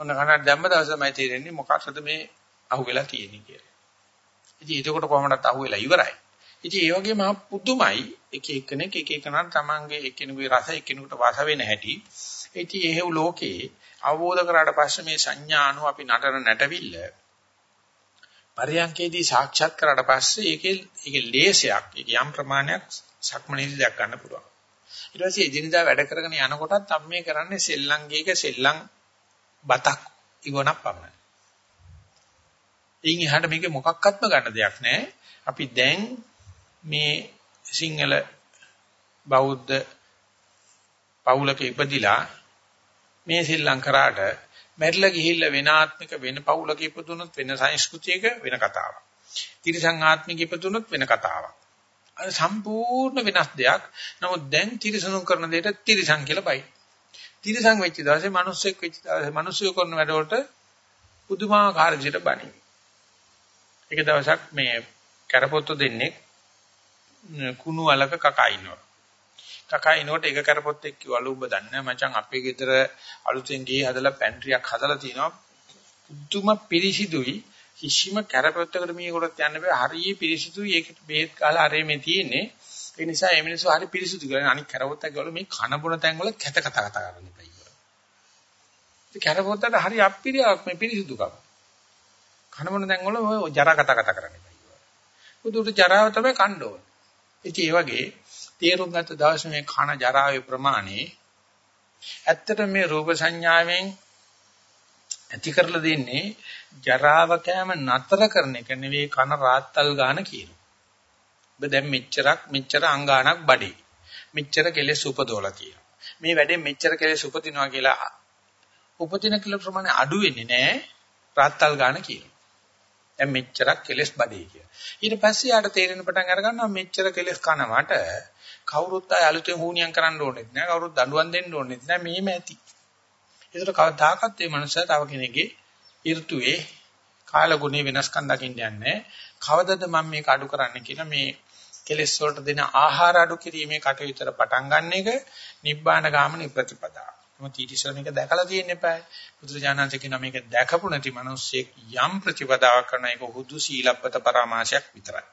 ඔන්න කණ්ණාඩි දැම්ම දවසමයි තේරෙන්නේ මොකක්ද මේ අහුවෙලා තියෙන්නේ කියලා. ඉතින් ඒකකොට කොහොමදත් අහුවෙලා ඉවරයි. ඉතින් ඒ වගේම පුදුමයි එක එකනෙක් එක එකනට තමන්ගේ එකිනෙකුගේ රස එකිනෙකුට වාස වෙන හැටි. ඉතින් එහෙව් ලෝකේ අවබෝධ කරාට පස්සේ මේ සංඥා අනුව අපි නටන නැටවිල්ල පරියන්කේදී සාක්ෂාත් කරාට පස්සේ ඒකේ ඒකේ ලේසයක් ඒක යම් ප්‍රමාණයක් සක්මනේදී දැක් ගන්න පුළුවන්. ඊට පස්සේ එදිනදා වැඩ කරගෙන යනකොටත් අපි මේ කරන්නේ සෙල්ලංගේක සෙල්ලම් බතක් ඉවණක් පමණයි. එයින් එහාට මේකේ මොකක්වත්ම ගන්න දෙයක් නැහැ. අපි දැන් මේ සිංහල බෞද්ධ පවුලක ඉපදිලා මේ ශ්‍රී ලංකාවට මැරිලා ගිහිල්ලා වෙන ආත්මික වෙන පවුලක ඉපදුනොත් වෙන සංස්කෘතියක වෙන කතාවක්. තිරිසං ආත්මික ඉපදුනොත් වෙන කතාවක්. අර සම්පූර්ණ වෙනස් දෙයක්. නමුත් දැන් තිරිසනුන් කරන දෙයට තිරිසං කියලා බයි. තිරිසං වෙච්ච දවසේ මිනිස්සෙක් වෙච්ච දවසේ මිනිස්සු කරන වැඩවලට පුදුමාකාර විදිහට බණි. එක දවසක් මේ කරපොත්තු දෙන්නේ කුණු වලක කකා ඉන්නවා. කකා ඉනකොට එක කරපොත්තෙක් කිව්වලු ඔබ දන්නේ මචං අපේ ගෙදර අලුතෙන් ගිහී හදලා පැන්ට්‍රියක් හදලා තිනවා. පුදුම පිරිසිදුයි කිසිම කරපොත්තකට මේකට යන්න බෑ. හරිය පිරිසිදුයි ඒකට බේත් කාලා අරේ මේ තියෙන්නේ. ඒ නිසා මේ මිනිස්සු හරි පිරිසිදු කියලා අනික කරපොත්ත කිව්වලු මේ කන බොන තැන් වල කැත කතා කතා කරන්න එපා කියලා. ඒ කරපොත්තට හරි අප්පිරියක් මේ පිරිසිදුකම. කනමන තැන් වල ඔය ජරා කතා කතා කරන්න එපා. බුදුට ජරාව තමයි කන්න ඕන. ඉතින් ඒ වගේ තේරුම් ගත්ත දවසේ මේ කන ජරාවේ ප්‍රමාණය ඇත්තට මේ රූප සංඥාවෙන් ඇති කරලා දෙන්නේ ජරාව කෑම නතර කරන එක නෙවෙයි කන රාත්තල් ගන්න කියනවා. ඔබ දැන් මෙච්චරක් මෙච්චර අංගාණක් බඩේ. මෙච්චර කෙලෙස් උපදෝලා තියෙනවා. මේ වැඩේ මෙච්චර කෙලෙස් උපදිනවා කියලා උපදින කෙලෙස් ප්‍රමාණය අඩු වෙන්නේ නැහැ. රාත්තල් ගන්න කියනවා. දැන් මෙච්චරක් කෙලස් බඩේ කියලා. ඊට පස්සේ යාට තේරෙන පටන් අර ගන්නවා මෙච්චර කෙලස් කන මට කවුරුත් ආය අලුතෙන් හුණියම් කරන්න ඕනෙත් නෑ කවුරුත් දඬුවම් දෙන්න ඕනෙත් නෑ මේම ඇති. ඒකට කවදාකවත් මේ මනුස්සයා තව කෙනෙක්ගේ ඍතුවේ කාලගුණේ වෙනස්කම් දකින්න යන්නේ. කවදද මම මේක අඩු කරන්න කියලා මේ කෙලස් වලට දෙන ආහාර අඩු කිරීමේ කටයුතට පටන් ගන්න එක නිබ්බාන ගාමනි ප්‍රතිපදා. මොකද ඊට ඉස්සර මේක දැකලා තියෙන්න එපා. බුදුරජාණන්සේ කියනවා මේක දැකපු නැති මිනිස්සෙක් යම් ප්‍රතිපදාවක් කරන එක හුදු සීලබ්බත පරාමාශයක් විතරයි.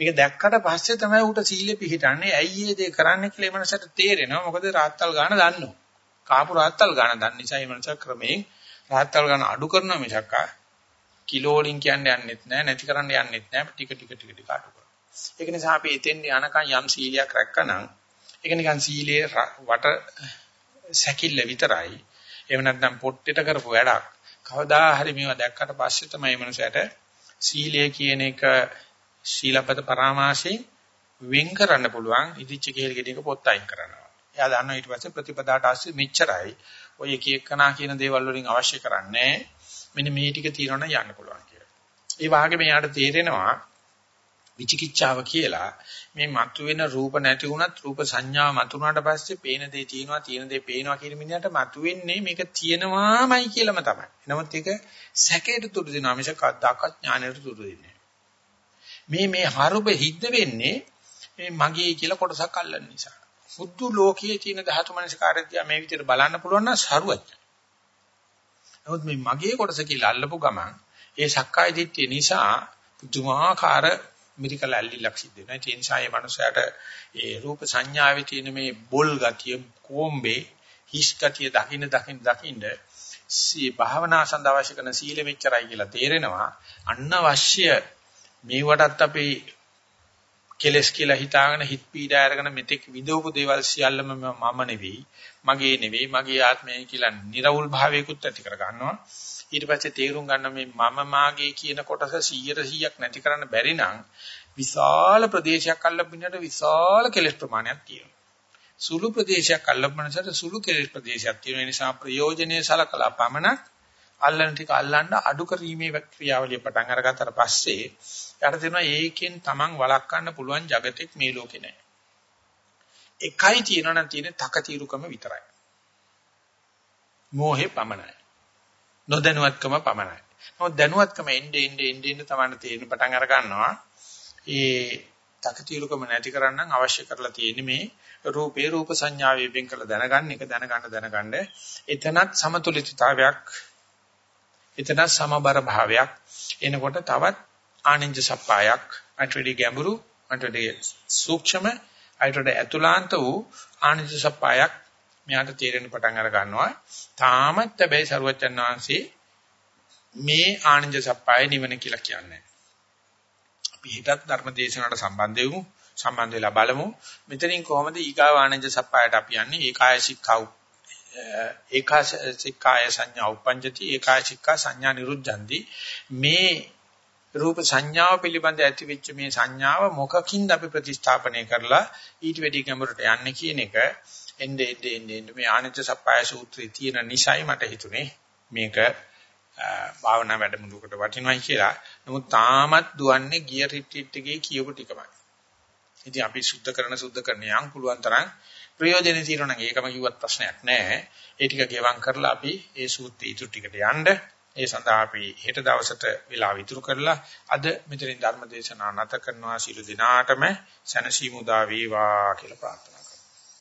මේක දැක්කට පස්සේ තමයි ඌට සීලෙ පිහිටන්නේ. ඇයි මේ දේ කරන්න කියලා මේ මනසට තේරෙනවා. මොකද රාත්තල් ගාන දන්නවා. කාපු රාත්තල් ගාන දන්න නිසා මේ මනස ක්‍රමයෙන් රාත්තල් ගාන අඩු කරනවා මිසක් කිලෝ වලින් කියන්නේ යන්නෙත් නැහැ. නැති කරන්න යන්නෙත් නැහැ. ටික ටික ටික ටික අඩු කරනවා. ඒක නිසා අපි එතෙන් යනකම් යම් සීලයක් රැක්කනම් ඒක නිකන් සීලයේ වට සැකිල්ල විතරයි. එහෙම නැත්නම් පොට්ටෙට කරපු වැඩක්. කවදා හරි මේවා දැක්කට පස්සේ තමයි මනුස්සයට සීලය කියන එක ශීලපත පරාමාසයෙන් වෙන් කරන්න පුළුවන්. ඉදිච්ච කෙහෙල් ගෙඩියක පොත් අයින් කරනවා. එයා දන්නවා ඊට පස්සේ ප්‍රතිපදාට ආස්සේ මෙච්චරයි. ඔය එක එකනා කියන දේවල් වලින් අවශ්‍ය කරන්නේ මෙන්න මේ ටික తీරන යන්න පුළුවන් කියලා. ඒ වගේම එයාට තේරෙනවා විචිකිච්ඡාව කියලා මේ මතුවෙන රූප නැති වුණත් රූප සංඥා මතුනාට පස්සේ පේන දේ තියෙනවා තියෙන දේ පේනවා කියන මිනිහට මතුවෙන්නේ මේක තියෙනවාමයි කියලාම තමයි. නමුත් ඒක සැකයට තුරු දෙනවා මිසක් අද්දාකත් ඥානයට තුරු දෙන්නේ මේ මේ හරුබ හිද්ද වෙන්නේ මේ මගේ කියලා කොටසක් අල්ලන නිසා. බුද්ධ ලෝකයේ තියෙන ධාතු මනසකාරය මේ විදිහට බලන්න පුළුවන් නම් සරුවච්ච. නමුත් මේ මගේ කොටස කියලා අල්ලපු ගමන් ඒ සක්කාය දිට්ඨිය නිසා පුදුමාකාර මිරිකල ඇල්ලිලක් සිද්ධ වෙනවා. ඒ නිසා මේ මනුස්සයාට ඒ රූප සංඥාවේ තියෙන මේ බොල් ගතිය, කොම්බේ, හිස් ගතිය දකින්න දකින්න දකින්න සී භාවනා සඳහා අවශ්‍ය කරන සීල මෙච්චරයි කියලා තේරෙනවා. අන්නවශ්‍ය මේවටත් අපි කෙලස් කියලා හිතාගෙන හිත පීඩා අරගෙන මෙතෙක් විදවපු දේවල් සියල්ලම මම නෙවෙයි, මගේ නෙවෙයි, මගේ ආත්මය කියලා නිර්වුල් භාවයකුත් ඇති කර ගන්නවා. ඊට පස්සේ තේරුම් ගන්න මේ මම මාගේ කියන කොටස 100%ක් නැති කරන්න බැරි නම් විශාල ප්‍රදේශයක් අල්ලපින්නට විශාල කෙලෙස් ප්‍රමාණයක් තියෙනවා. සුළු ප්‍රදේශයක් අල්ලපනසට සුළු කෙලෙස් ප්‍රදේශයක් තියෙන නිසා ප්‍රයෝජනීය සලකලා පමණක් අල්ලන ටික අල්ලන්න අඩු කිරීමේ ක්‍රියාවලිය පටන් අරගත්තට පස්සේ යට දෙනවා ඒකෙන් Taman වළක්වන්න පුළුවන් జగතෙක් මේ ලෝකේ නැහැ. එකයි තියෙනවා නම් තියෙන තකතිරුකම විතරයි. මෝහේ පමණයි. නොදැනුවත්කම පමණයි. නමුත් දැනුවත්කම එnde ende ende ende තමයි තේරෙන පටන් අර ගන්නවා. ඒ තකතිරුකම නැති කරන්න අවශ්‍ය කරලා තියෙන්නේ මේ රූපේ රූප සංඥාවේ වෙන් කරලා දැනගන්න එක දැනගන්න දැනගන්න එතනත් සමතුලිතතාවයක් එතනත් සමබර භාවයක් එනකොට තවත් ආනන්ද සප්පායක් අටවිඩි ගැඹුරු අටවිඩි සූක්ෂම අටවිඩි අතුලාන්ත වූ ආනන්ද සප්පායක් මෙයාට තේරෙන්න පටන් අර ගන්නවා. තාමත් හැබැයි සරුවචන් වහන්සේ මේ ආනන්ද සප්පාය නිවන කියලා කියන්නේ. අපි හිතත් ධර්ම දේශනාවට සම්බන්ධ වෙමු. සම්බන්ධ වෙලා බලමු. මෙතනින් කොහොමද ඊගාව ආනන්ද සප්පායට අපි යන්නේ? ඒකාය සික්ඛා ඒකාය සික්ඛාය සංඥා උපංජති ඒකාය සික්ඛා සංඥා නිරුද්ධಂತಿ මේ රූප සංඥාව පිළිබඳ ඇතිවෙච්ච මේ සංඥාව මොකකින්ද අපි ප්‍රතිස්ථාපනය කරලා ඊට වැඩි ගැඹුරට යන්නේ කියන එක එnde ende ende ende මේ ආනන්ද සප්පාය සූත්‍රයේ තියෙන නිසයි මට හිතුනේ මේක භාවනා වැඩමුළුවකට වටිනවයි කියලා. නමුත් තාමත් දුවන්නේ ගිය රිට්‍රීට් එකේ කියපු ටිකමයි. ඉතින් අපි සුද්ධ කරන සුද්ධ කරන යම් පුළුවන් තරම් ප්‍රයෝජනෙ తీරන නම් ඒකම කිව්වත් ප්‍රශ්නයක් නැහැ. ඒ ටික ගෙවම් කරලා අපි ඒ සූත්‍රය ඉතුරු ටිකට යන්න ඒ සඳහා අපි හෙට දවසට වෙලාව ඉතුරු කරලා අද මෙතනින් ධර්ම දේශනාව නැත කරනවා සිළු දිනාටම සනසීමු දා වේවා කියලා ප්‍රාර්ථනා